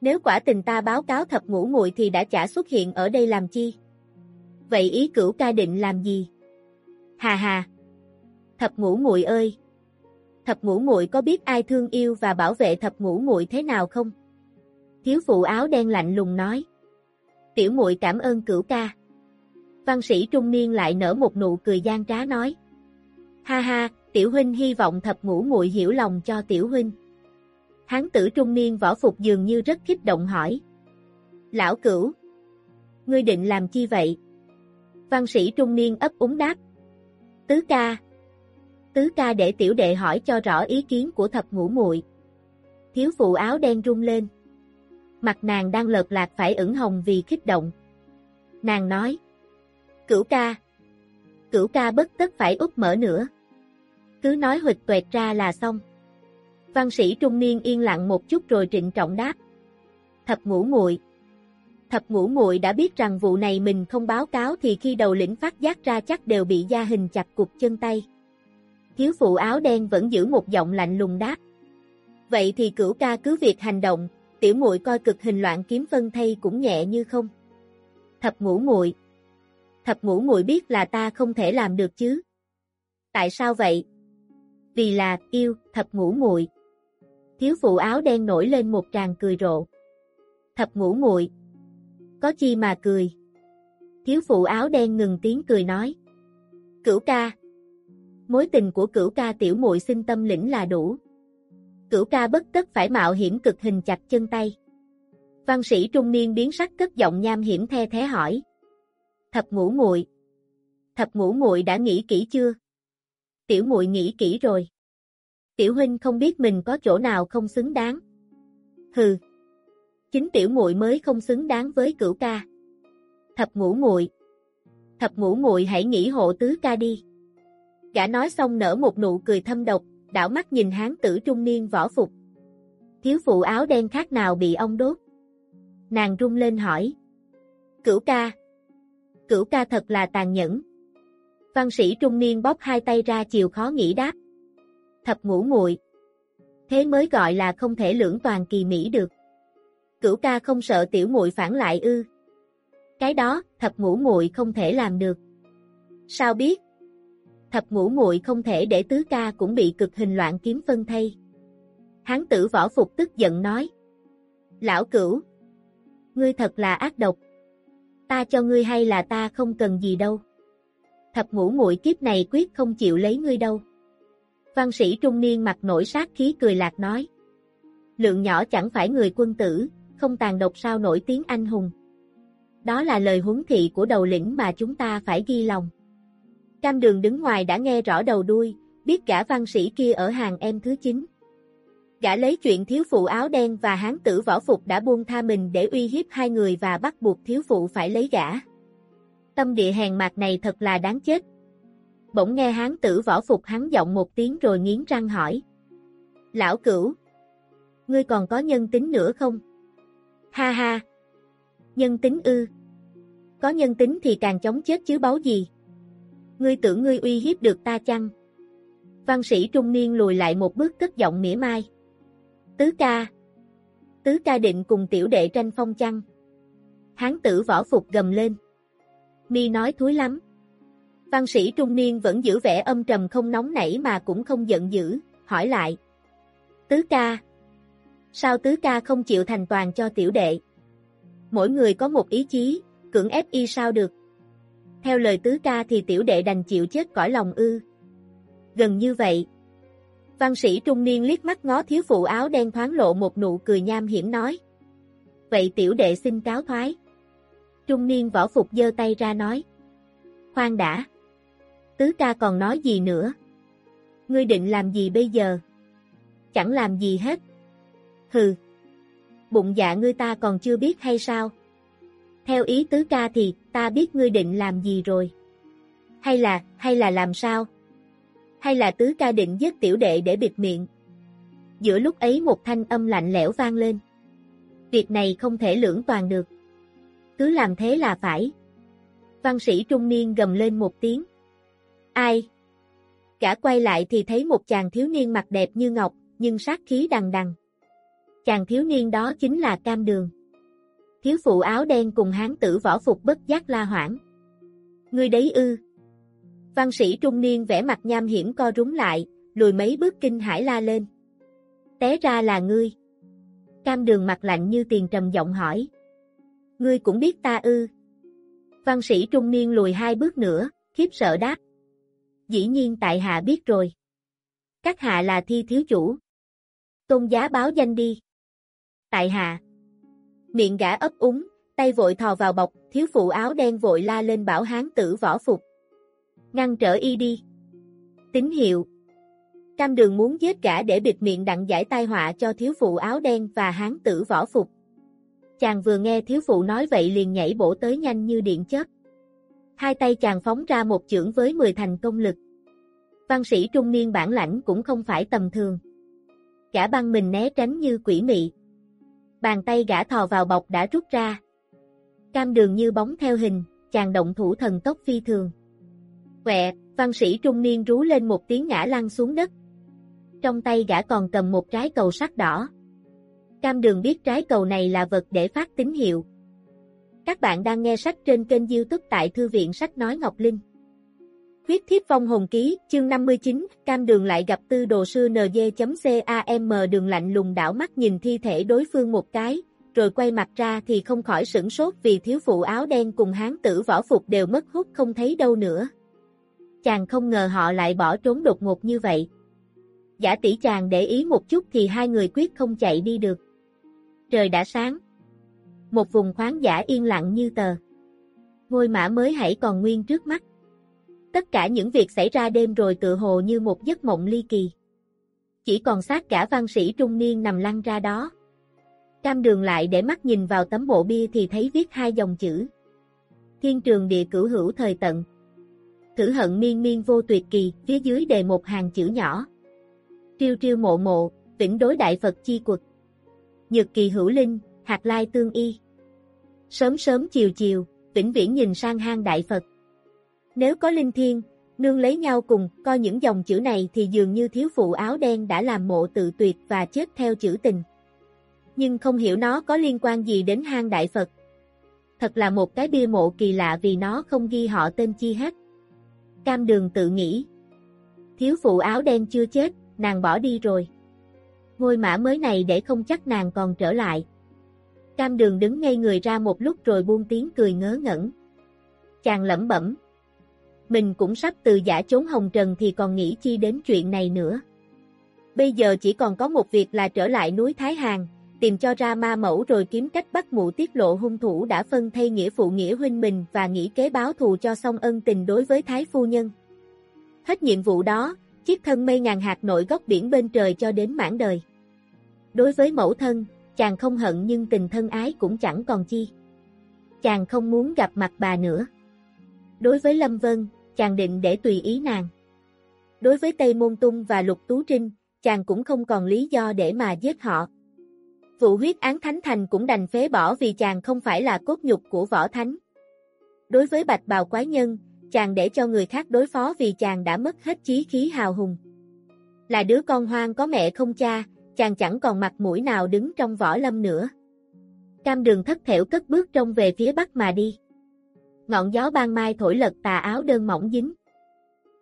Nếu quả tình ta báo cáo thập ngũ muội thì đã chả xuất hiện ở đây làm chi? Vậy ý cửu ca định làm gì? Hà hà! Thập ngũ muội ơi! Thập ngũ muội có biết ai thương yêu và bảo vệ thập ngũ muội thế nào không? Thiếu phụ áo đen lạnh lùng nói. Tiểu muội cảm ơn cửu ca. Văn sĩ trung niên lại nở một nụ cười gian trá nói. Ha ha, tiểu huynh hy vọng thập ngũ muội hiểu lòng cho tiểu huynh. Hán tử trung niên võ phục dường như rất kích động hỏi. Lão cửu, ngươi định làm chi vậy? Văn sĩ trung niên ấp úng đáp. Tứ ca. Tứ ca để tiểu đệ hỏi cho rõ ý kiến của thập ngũ muội. Thiếu phụ áo đen rung lên. Mặt nàng đang lợt lạc phải ửng hồng vì kích động. Nàng nói. Cửu ca. Cửu ca bất tất phải úp mở nữa. Cứ nói huỵch tuệt ra là xong. Văn sĩ trung niên yên lặng một chút rồi trịnh trọng đáp. Thập ngũ muội, Thập ngũ muội đã biết rằng vụ này mình không báo cáo thì khi đầu lĩnh phát giác ra chắc đều bị gia hình chặt cục chân tay. Thiếu phụ áo đen vẫn giữ một giọng lạnh lùng đáp. Vậy thì cửu ca cứ việc hành động, tiểu muội coi cực hình loạn kiếm phân thay cũng nhẹ như không. Thập ngũ muội Thập ngũ muội biết là ta không thể làm được chứ. Tại sao vậy? Vì là, yêu, thập ngũ muội Thiếu phụ áo đen nổi lên một tràng cười rộ. Thập ngũ muội Có chi mà cười. Thiếu phụ áo đen ngừng tiếng cười nói. Cửu ca. Mối tình của cửu ca tiểu muội xin tâm lĩnh là đủ. Cửu ca bất tất phải mạo hiểm cực hình chặt chân tay. Văn sĩ trung niên biến sắc cất giọng nham hiểm the thế hỏi. Thập ngũ muội Thập ngũ muội đã nghĩ kỹ chưa? Tiểu muội nghĩ kỹ rồi. Tiểu huynh không biết mình có chỗ nào không xứng đáng. Hừ. Chính tiểu muội mới không xứng đáng với cửu ca. Thập ngũ muội. Thập ngũ muội hãy nghĩ hộ tứ ca đi. Gã nói xong nở một nụ cười thâm độc, đảo mắt nhìn hán tử trung niên võ phục. Thiếu phụ áo đen khác nào bị ông đốt. Nàng rung lên hỏi. Cửu ca. Cửu ca thật là tàn nhẫn. Văn sĩ trung niên bóp hai tay ra chiều khó nghĩ đáp. Thập ngũ muội Thế mới gọi là không thể lưỡng toàn kỳ mỹ được. Cửu ca không sợ tiểu muội phản lại ư. Cái đó, thập ngũ muội không thể làm được. Sao biết? Thập ngũ muội không thể để tứ ca cũng bị cực hình loạn kiếm phân thay. Hán tử võ phục tức giận nói. Lão cửu, ngươi thật là ác độc. Ta cho ngươi hay là ta không cần gì đâu. Thập ngũ muội kiếp này quyết không chịu lấy ngươi đâu. Văn sĩ trung niên mặt nổi sát khí cười lạc nói. Lượng nhỏ chẳng phải người quân tử, không tàn độc sao nổi tiếng anh hùng. Đó là lời huấn thị của đầu lĩnh mà chúng ta phải ghi lòng. Cam đường đứng ngoài đã nghe rõ đầu đuôi, biết cả văn sĩ kia ở hàng em thứ 9. Gã lấy chuyện thiếu phụ áo đen và hán tử võ phục đã buông tha mình để uy hiếp hai người và bắt buộc thiếu phụ phải lấy gã. Tâm địa hèn mạc này thật là đáng chết. Bỗng nghe hán tử võ phục hắn giọng một tiếng rồi nghiến răng hỏi. Lão cửu, ngươi còn có nhân tính nữa không? Ha ha! Nhân tính ư? Có nhân tính thì càng chống chết chứ báu gì? Ngươi tưởng ngươi uy hiếp được ta chăng? Văn sĩ trung niên lùi lại một bước cất giọng mỉa mai. Tứ ca. Tứ ca định cùng tiểu đệ tranh phong chăng? Hán tử võ phục gầm lên. Mi nói thúi lắm. Văn sĩ trung niên vẫn giữ vẻ âm trầm không nóng nảy mà cũng không giận dữ, hỏi lại. Tứ ca. Sao tứ ca không chịu thành toàn cho tiểu đệ? Mỗi người có một ý chí, cưỡng ép y sao được? Theo lời tứ ca thì tiểu đệ đành chịu chết cõi lòng ư. Gần như vậy. Văn sĩ trung niên liếc mắt ngó thiếu phụ áo đen thoáng lộ một nụ cười nham hiểm nói. Vậy tiểu đệ xin cáo thoái. Trung niên võ phục giơ tay ra nói. Khoan đã. Tứ ca còn nói gì nữa? Ngươi định làm gì bây giờ? Chẳng làm gì hết. Hừ. Bụng dạ ngươi ta còn chưa biết hay sao? Theo ý tứ ca thì, ta biết ngươi định làm gì rồi. Hay là, hay là làm sao? Hay là tứ ca định giết tiểu đệ để bịt miệng? Giữa lúc ấy một thanh âm lạnh lẽo vang lên. Việc này không thể lưỡng toàn được. Cứ làm thế là phải. Văn sĩ trung niên gầm lên một tiếng. Ai? Cả quay lại thì thấy một chàng thiếu niên mặt đẹp như ngọc, nhưng sát khí đằng đằng. Chàng thiếu niên đó chính là Cam Đường. Thiếu phụ áo đen cùng hán tử võ phục bất giác la hoảng. Ngươi đấy ư. Văn sĩ trung niên vẽ mặt nham hiểm co rúng lại, lùi mấy bước kinh hải la lên. Té ra là ngươi. Cam đường mặt lạnh như tiền trầm giọng hỏi. Ngươi cũng biết ta ư. Văn sĩ trung niên lùi hai bước nữa, khiếp sợ đáp. Dĩ nhiên tại hạ biết rồi. Các hạ là thi thiếu chủ. Tôn giá báo danh đi. Tại hạ. Miệng gã ấp úng, tay vội thò vào bọc, thiếu phụ áo đen vội la lên bảo hán tử võ phục. Ngăn trở y đi. Tín hiệu. Cam đường muốn giết gã để bịt miệng đặng giải tai họa cho thiếu phụ áo đen và hán tử võ phục. Chàng vừa nghe thiếu phụ nói vậy liền nhảy bổ tới nhanh như điện chớp. Hai tay chàng phóng ra một chưởng với 10 thành công lực. Văn sĩ trung niên bản lãnh cũng không phải tầm thường. Gã băng mình né tránh như quỷ mị. Bàn tay gã thò vào bọc đã rút ra. Cam đường như bóng theo hình, chàng động thủ thần tốc phi thường. Quẹ, văn sĩ trung niên rú lên một tiếng ngã lăn xuống đất. Trong tay gã còn cầm một trái cầu sắt đỏ. Cam đường biết trái cầu này là vật để phát tín hiệu. Các bạn đang nghe sách trên kênh youtube tại Thư viện Sách Nói Ngọc Linh. Huyết thiếp vong hồn ký, chương 59, cam đường lại gặp tư đồ sư nd.cam đường lạnh lùng đảo mắt nhìn thi thể đối phương một cái, rồi quay mặt ra thì không khỏi sửng sốt vì thiếu phụ áo đen cùng hán tử võ phục đều mất hút không thấy đâu nữa. Chàng không ngờ họ lại bỏ trốn đột ngột như vậy. Giả tỷ chàng để ý một chút thì hai người quyết không chạy đi được. Trời đã sáng. Một vùng khoáng giả yên lặng như tờ. Ngôi mã mới hãy còn nguyên trước mắt. Tất cả những việc xảy ra đêm rồi tự hồ như một giấc mộng ly kỳ. Chỉ còn xác cả văn sĩ trung niên nằm lăn ra đó. Cam đường lại để mắt nhìn vào tấm bộ bia thì thấy viết hai dòng chữ. Thiên trường địa cửu hữu thời tận. Thử hận miên miên vô tuyệt kỳ, phía dưới đề một hàng chữ nhỏ. Triêu triêu mộ mộ, vĩnh đối đại Phật chi quật. Nhược kỳ hữu linh, hạt lai tương y. Sớm sớm chiều chiều, vĩnh viễn nhìn sang hang đại Phật. Nếu có linh thiên, nương lấy nhau cùng, coi những dòng chữ này thì dường như thiếu phụ áo đen đã làm mộ tự tuyệt và chết theo chữ tình. Nhưng không hiểu nó có liên quan gì đến hang đại Phật. Thật là một cái bia mộ kỳ lạ vì nó không ghi họ tên chi hết. Cam đường tự nghĩ. Thiếu phụ áo đen chưa chết, nàng bỏ đi rồi. Ngôi mã mới này để không chắc nàng còn trở lại. Cam đường đứng ngay người ra một lúc rồi buông tiếng cười ngớ ngẩn. Chàng lẩm bẩm. Mình cũng sắp từ giả chốn hồng trần thì còn nghĩ chi đến chuyện này nữa. Bây giờ chỉ còn có một việc là trở lại núi Thái Hàn, tìm cho ra ma mẫu rồi kiếm cách bắt mụ tiết lộ hung thủ đã phân thay nghĩa phụ nghĩa huynh mình và nghĩ kế báo thù cho xong ân tình đối với Thái Phu Nhân. Hết nhiệm vụ đó, chiếc thân mây ngàn hạt nội góc biển bên trời cho đến mãn đời. Đối với mẫu thân, chàng không hận nhưng tình thân ái cũng chẳng còn chi. Chàng không muốn gặp mặt bà nữa. Đối với Lâm Vân, chàng định để tùy ý nàng. Đối với Tây Môn Tung và Lục Tú Trinh, chàng cũng không còn lý do để mà giết họ. Vụ huyết án Thánh Thành cũng đành phế bỏ vì chàng không phải là cốt nhục của võ thánh. Đối với bạch bào quái nhân, chàng để cho người khác đối phó vì chàng đã mất hết chí khí hào hùng. Là đứa con hoang có mẹ không cha, chàng chẳng còn mặt mũi nào đứng trong võ lâm nữa. Cam đường thất thểu cất bước trông về phía bắc mà đi. Ngọn gió ban mai thổi lật tà áo đơn mỏng dính.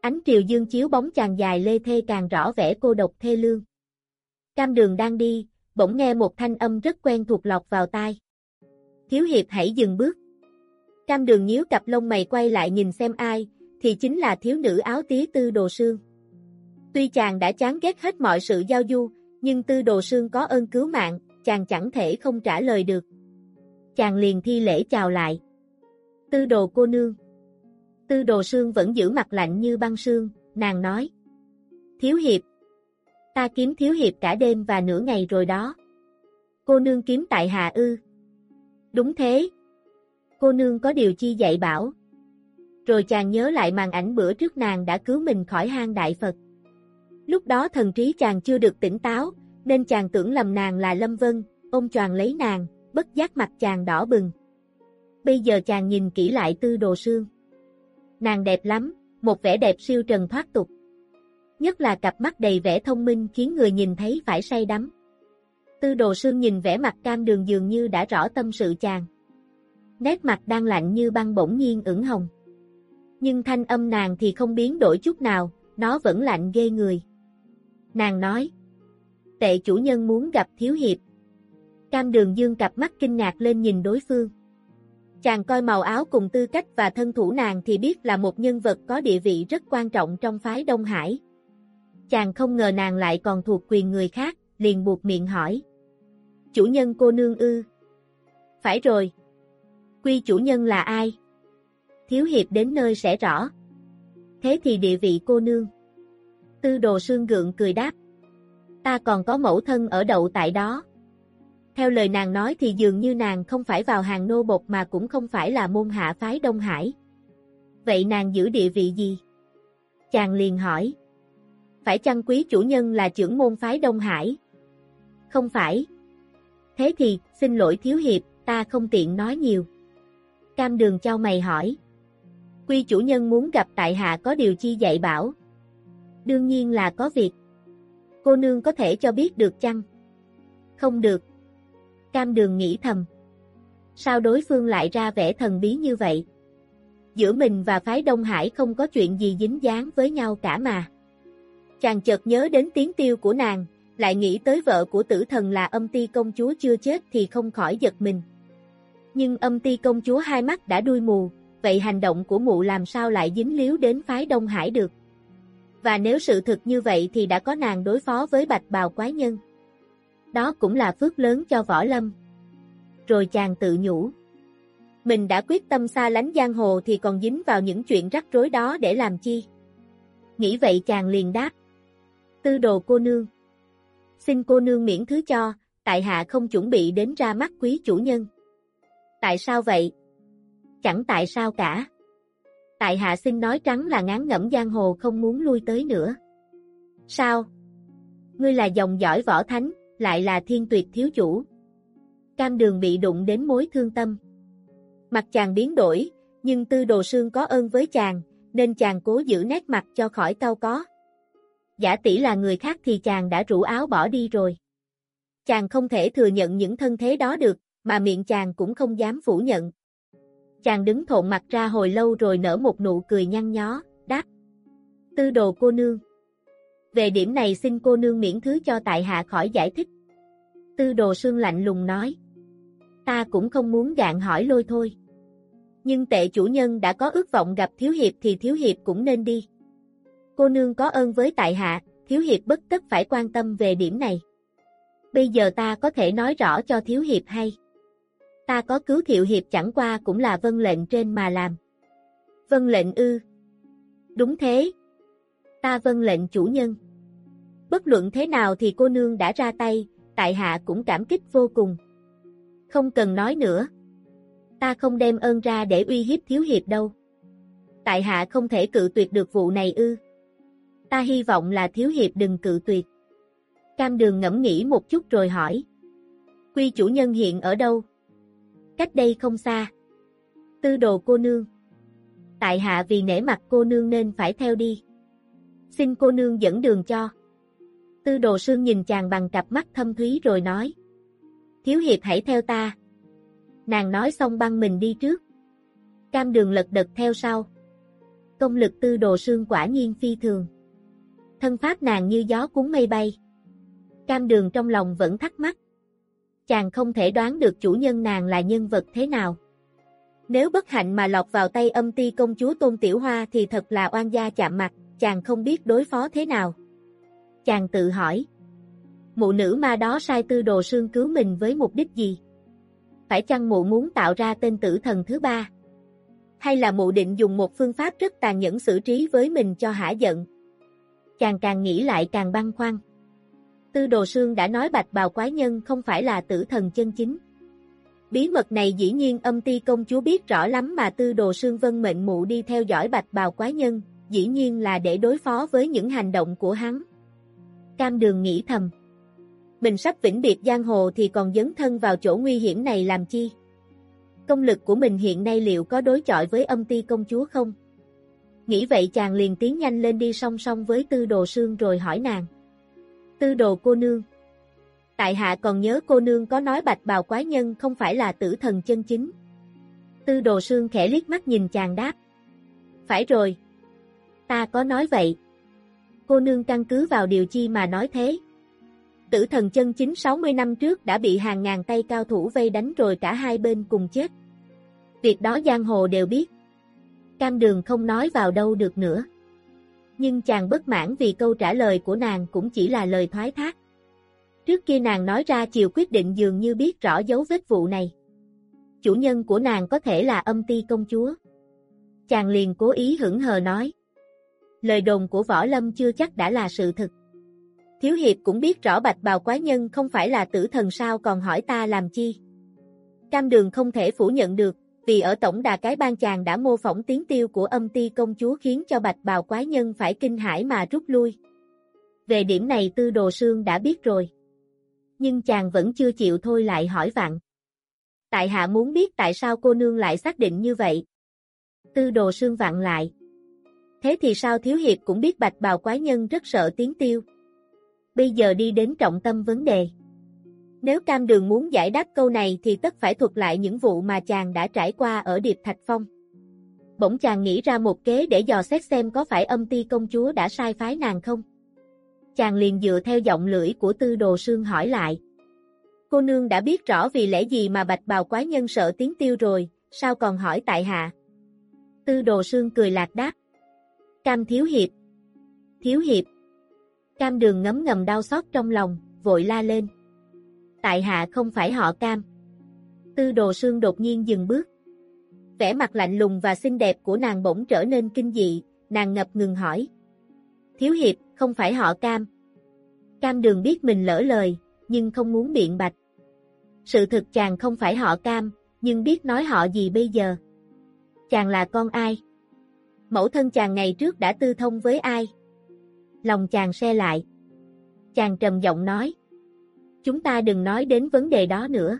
Ánh triều dương chiếu bóng chàng dài lê thê càng rõ vẻ cô độc thê lương. Cam đường đang đi, bỗng nghe một thanh âm rất quen thuộc lọc vào tai. Thiếu hiệp hãy dừng bước. Cam đường nhíu cặp lông mày quay lại nhìn xem ai, thì chính là thiếu nữ áo tía tư đồ sương. Tuy chàng đã chán ghét hết mọi sự giao du, nhưng tư đồ sương có ơn cứu mạng, chàng chẳng thể không trả lời được. Chàng liền thi lễ chào lại. Tư đồ cô nương. Tư đồ sương vẫn giữ mặt lạnh như băng sương, nàng nói. Thiếu hiệp. Ta kiếm thiếu hiệp cả đêm và nửa ngày rồi đó. Cô nương kiếm tại Hà ư. Đúng thế. Cô nương có điều chi dạy bảo. Rồi chàng nhớ lại màn ảnh bữa trước nàng đã cứu mình khỏi hang đại Phật. Lúc đó thần trí chàng chưa được tỉnh táo, nên chàng tưởng lầm nàng là Lâm Vân, ôm choàng lấy nàng, bất giác mặt chàng đỏ bừng. Bây giờ chàng nhìn kỹ lại tư đồ sương. Nàng đẹp lắm, một vẻ đẹp siêu trần thoát tục. Nhất là cặp mắt đầy vẻ thông minh khiến người nhìn thấy phải say đắm. Tư đồ sương nhìn vẻ mặt cam đường dường như đã rõ tâm sự chàng. Nét mặt đang lạnh như băng bỗng nhiên ửng hồng. Nhưng thanh âm nàng thì không biến đổi chút nào, nó vẫn lạnh ghê người. Nàng nói. Tệ chủ nhân muốn gặp thiếu hiệp. Cam đường dương cặp mắt kinh ngạc lên nhìn đối phương. Chàng coi màu áo cùng tư cách và thân thủ nàng thì biết là một nhân vật có địa vị rất quan trọng trong phái Đông Hải. Chàng không ngờ nàng lại còn thuộc quyền người khác, liền buộc miệng hỏi. Chủ nhân cô nương ư? Phải rồi. Quy chủ nhân là ai? Thiếu hiệp đến nơi sẽ rõ. Thế thì địa vị cô nương. Tư đồ sương gượng cười đáp. Ta còn có mẫu thân ở đậu tại đó. Theo lời nàng nói thì dường như nàng không phải vào hàng nô bộc mà cũng không phải là môn hạ phái Đông Hải. Vậy nàng giữ địa vị gì? Chàng liền hỏi. Phải chăng quý chủ nhân là trưởng môn phái Đông Hải? Không phải. Thế thì, xin lỗi thiếu hiệp, ta không tiện nói nhiều. Cam đường trao mày hỏi. Quy chủ nhân muốn gặp tại hạ có điều chi dạy bảo. Đương nhiên là có việc. Cô nương có thể cho biết được chăng? Không được. Cam đường nghĩ thầm. Sao đối phương lại ra vẻ thần bí như vậy? Giữa mình và phái Đông Hải không có chuyện gì dính dáng với nhau cả mà. Chàng chợt nhớ đến tiếng tiêu của nàng, lại nghĩ tới vợ của tử thần là âm ti công chúa chưa chết thì không khỏi giật mình. Nhưng âm ti công chúa hai mắt đã đuôi mù, vậy hành động của mụ làm sao lại dính líu đến phái Đông Hải được? Và nếu sự thực như vậy thì đã có nàng đối phó với bạch bào quái nhân. Đó cũng là phước lớn cho võ lâm. Rồi chàng tự nhủ. Mình đã quyết tâm xa lánh giang hồ thì còn dính vào những chuyện rắc rối đó để làm chi? Nghĩ vậy chàng liền đáp. Tư đồ cô nương. Xin cô nương miễn thứ cho, tại hạ không chuẩn bị đến ra mắt quý chủ nhân. Tại sao vậy? Chẳng tại sao cả. Tại hạ xin nói trắng là ngán ngẩm giang hồ không muốn lui tới nữa. Sao? Ngươi là dòng dõi võ thánh, lại là thiên tuyệt thiếu chủ. Cam đường bị đụng đến mối thương tâm. Mặt chàng biến đổi, nhưng tư đồ sương có ơn với chàng, nên chàng cố giữ nét mặt cho khỏi cau có. Giả tỷ là người khác thì chàng đã rủ áo bỏ đi rồi. Chàng không thể thừa nhận những thân thế đó được, mà miệng chàng cũng không dám phủ nhận. Chàng đứng thộn mặt ra hồi lâu rồi nở một nụ cười nhăn nhó, đáp. Tư đồ cô nương. Về điểm này xin cô nương miễn thứ cho tại hạ khỏi giải thích. Tư đồ sương lạnh lùng nói. Ta cũng không muốn gạn hỏi lôi thôi. Nhưng tệ chủ nhân đã có ước vọng gặp thiếu hiệp thì thiếu hiệp cũng nên đi. Cô nương có ơn với tại hạ, thiếu hiệp bất tất phải quan tâm về điểm này. Bây giờ ta có thể nói rõ cho thiếu hiệp hay. Ta có cứu thiệu hiệp chẳng qua cũng là vân lệnh trên mà làm. Vân lệnh ư. Đúng thế. Ta vâng lệnh chủ nhân. Bất luận thế nào thì cô nương đã ra tay, tại hạ cũng cảm kích vô cùng. Không cần nói nữa. Ta không đem ơn ra để uy hiếp thiếu hiệp đâu. Tại hạ không thể cự tuyệt được vụ này ư. Ta hy vọng là thiếu hiệp đừng cự tuyệt. Cam đường ngẫm nghĩ một chút rồi hỏi. Quy chủ nhân hiện ở đâu? Cách đây không xa. Tư đồ cô nương. Tại hạ vì nể mặt cô nương nên phải theo đi. Xin cô nương dẫn đường cho. Tư đồ sương nhìn chàng bằng cặp mắt thâm thúy rồi nói. Thiếu hiệp hãy theo ta. Nàng nói xong băng mình đi trước. Cam đường lật đật theo sau. Công lực tư đồ sương quả nhiên phi thường. Thân pháp nàng như gió cuốn mây bay. Cam đường trong lòng vẫn thắc mắc. Chàng không thể đoán được chủ nhân nàng là nhân vật thế nào. Nếu bất hạnh mà lọt vào tay âm ti công chúa Tôn Tiểu Hoa thì thật là oan gia chạm mặt, chàng không biết đối phó thế nào. Chàng tự hỏi. Mụ nữ ma đó sai tư đồ sương cứu mình với mục đích gì? Phải chăng mụ muốn tạo ra tên tử thần thứ ba? Hay là mụ định dùng một phương pháp rất tàn nhẫn xử trí với mình cho hả giận? Chàng càng nghĩ lại càng băn khoăn. Tư Đồ Sương đã nói bạch bào quái nhân không phải là tử thần chân chính. Bí mật này dĩ nhiên âm ti công chúa biết rõ lắm mà Tư Đồ Sương vân mệnh mụ đi theo dõi bạch bào quái nhân, dĩ nhiên là để đối phó với những hành động của hắn. Cam đường nghĩ thầm. Mình sắp vĩnh biệt giang hồ thì còn dấn thân vào chỗ nguy hiểm này làm chi? Công lực của mình hiện nay liệu có đối chọi với âm ti công chúa không? Nghĩ vậy chàng liền tiến nhanh lên đi song song với tư đồ sương rồi hỏi nàng. Tư đồ cô nương. Tại hạ còn nhớ cô nương có nói bạch bào quái nhân không phải là tử thần chân chính. Tư đồ sương khẽ liếc mắt nhìn chàng đáp. Phải rồi. Ta có nói vậy. Cô nương căn cứ vào điều chi mà nói thế. Tử thần chân chính 60 năm trước đã bị hàng ngàn tay cao thủ vây đánh rồi cả hai bên cùng chết. Việc đó giang hồ đều biết. Cam đường không nói vào đâu được nữa nhưng chàng bất mãn vì câu trả lời của nàng cũng chỉ là lời thoái thác. Trước kia nàng nói ra chiều quyết định dường như biết rõ dấu vết vụ này. Chủ nhân của nàng có thể là âm ti công chúa. Chàng liền cố ý hững hờ nói. Lời đồn của võ lâm chưa chắc đã là sự thực. Thiếu hiệp cũng biết rõ bạch bào quái nhân không phải là tử thần sao còn hỏi ta làm chi. Cam đường không thể phủ nhận được, vì ở tổng đà cái ban chàng đã mô phỏng tiếng tiêu của âm ti công chúa khiến cho bạch bào quái nhân phải kinh hãi mà rút lui. Về điểm này tư đồ sương đã biết rồi. Nhưng chàng vẫn chưa chịu thôi lại hỏi vặn. Tại hạ muốn biết tại sao cô nương lại xác định như vậy. Tư đồ sương vặn lại. Thế thì sao thiếu hiệp cũng biết bạch bào quái nhân rất sợ tiếng tiêu. Bây giờ đi đến trọng tâm vấn đề. Nếu cam đường muốn giải đáp câu này thì tất phải thuật lại những vụ mà chàng đã trải qua ở Điệp Thạch Phong. Bỗng chàng nghĩ ra một kế để dò xét xem có phải âm ti công chúa đã sai phái nàng không. Chàng liền dựa theo giọng lưỡi của tư đồ sương hỏi lại. Cô nương đã biết rõ vì lẽ gì mà bạch bào quái nhân sợ tiếng tiêu rồi, sao còn hỏi tại hạ? Tư đồ sương cười lạc đáp. Cam thiếu hiệp. Thiếu hiệp. Cam đường ngấm ngầm đau xót trong lòng, vội la lên. Tại hạ không phải họ cam. Tư đồ sương đột nhiên dừng bước. Vẻ mặt lạnh lùng và xinh đẹp của nàng bỗng trở nên kinh dị, nàng ngập ngừng hỏi. Thiếu hiệp, không phải họ cam. Cam đường biết mình lỡ lời, nhưng không muốn biện bạch. Sự thực chàng không phải họ cam, nhưng biết nói họ gì bây giờ. Chàng là con ai? Mẫu thân chàng ngày trước đã tư thông với ai? Lòng chàng xe lại. Chàng trầm giọng nói. Chúng ta đừng nói đến vấn đề đó nữa.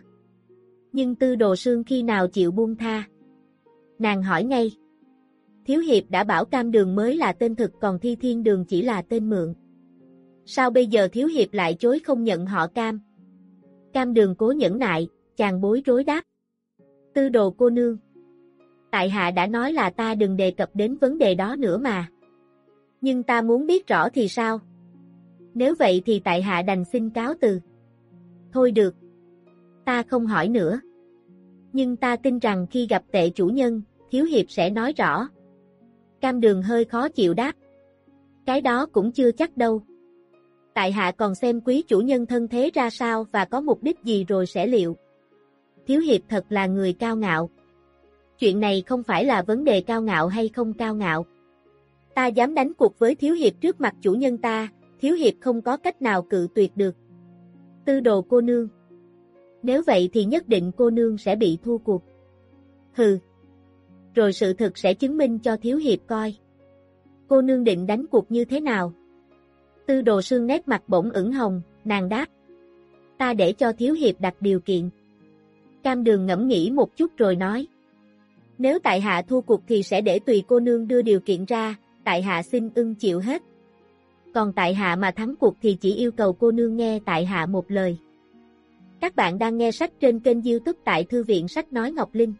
Nhưng tư đồ sương khi nào chịu buông tha? Nàng hỏi ngay. Thiếu hiệp đã bảo cam đường mới là tên thực còn thi thiên đường chỉ là tên mượn. Sao bây giờ thiếu hiệp lại chối không nhận họ cam? Cam đường cố nhẫn nại, chàng bối rối đáp. Tư đồ cô nương. Tại hạ đã nói là ta đừng đề cập đến vấn đề đó nữa mà. Nhưng ta muốn biết rõ thì sao? Nếu vậy thì tại hạ đành xin cáo từ. Thôi được. Ta không hỏi nữa. Nhưng ta tin rằng khi gặp tệ chủ nhân, thiếu hiệp sẽ nói rõ. Cam đường hơi khó chịu đáp. Cái đó cũng chưa chắc đâu. Tại hạ còn xem quý chủ nhân thân thế ra sao và có mục đích gì rồi sẽ liệu. Thiếu hiệp thật là người cao ngạo. Chuyện này không phải là vấn đề cao ngạo hay không cao ngạo. Ta dám đánh cuộc với thiếu hiệp trước mặt chủ nhân ta, thiếu hiệp không có cách nào cự tuyệt được. Tư đồ cô nương. Nếu vậy thì nhất định cô nương sẽ bị thua cuộc. Hừ. Rồi sự thực sẽ chứng minh cho thiếu hiệp coi. Cô nương định đánh cuộc như thế nào? Tư đồ sương nét mặt bỗng ửng hồng, nàng đáp. Ta để cho thiếu hiệp đặt điều kiện. Cam đường ngẫm nghĩ một chút rồi nói. Nếu tại hạ thua cuộc thì sẽ để tùy cô nương đưa điều kiện ra, tại hạ xin ưng chịu hết. Còn tại hạ mà thắng cuộc thì chỉ yêu cầu cô nương nghe tại hạ một lời. Các bạn đang nghe sách trên kênh youtube tại Thư viện Sách Nói Ngọc Linh.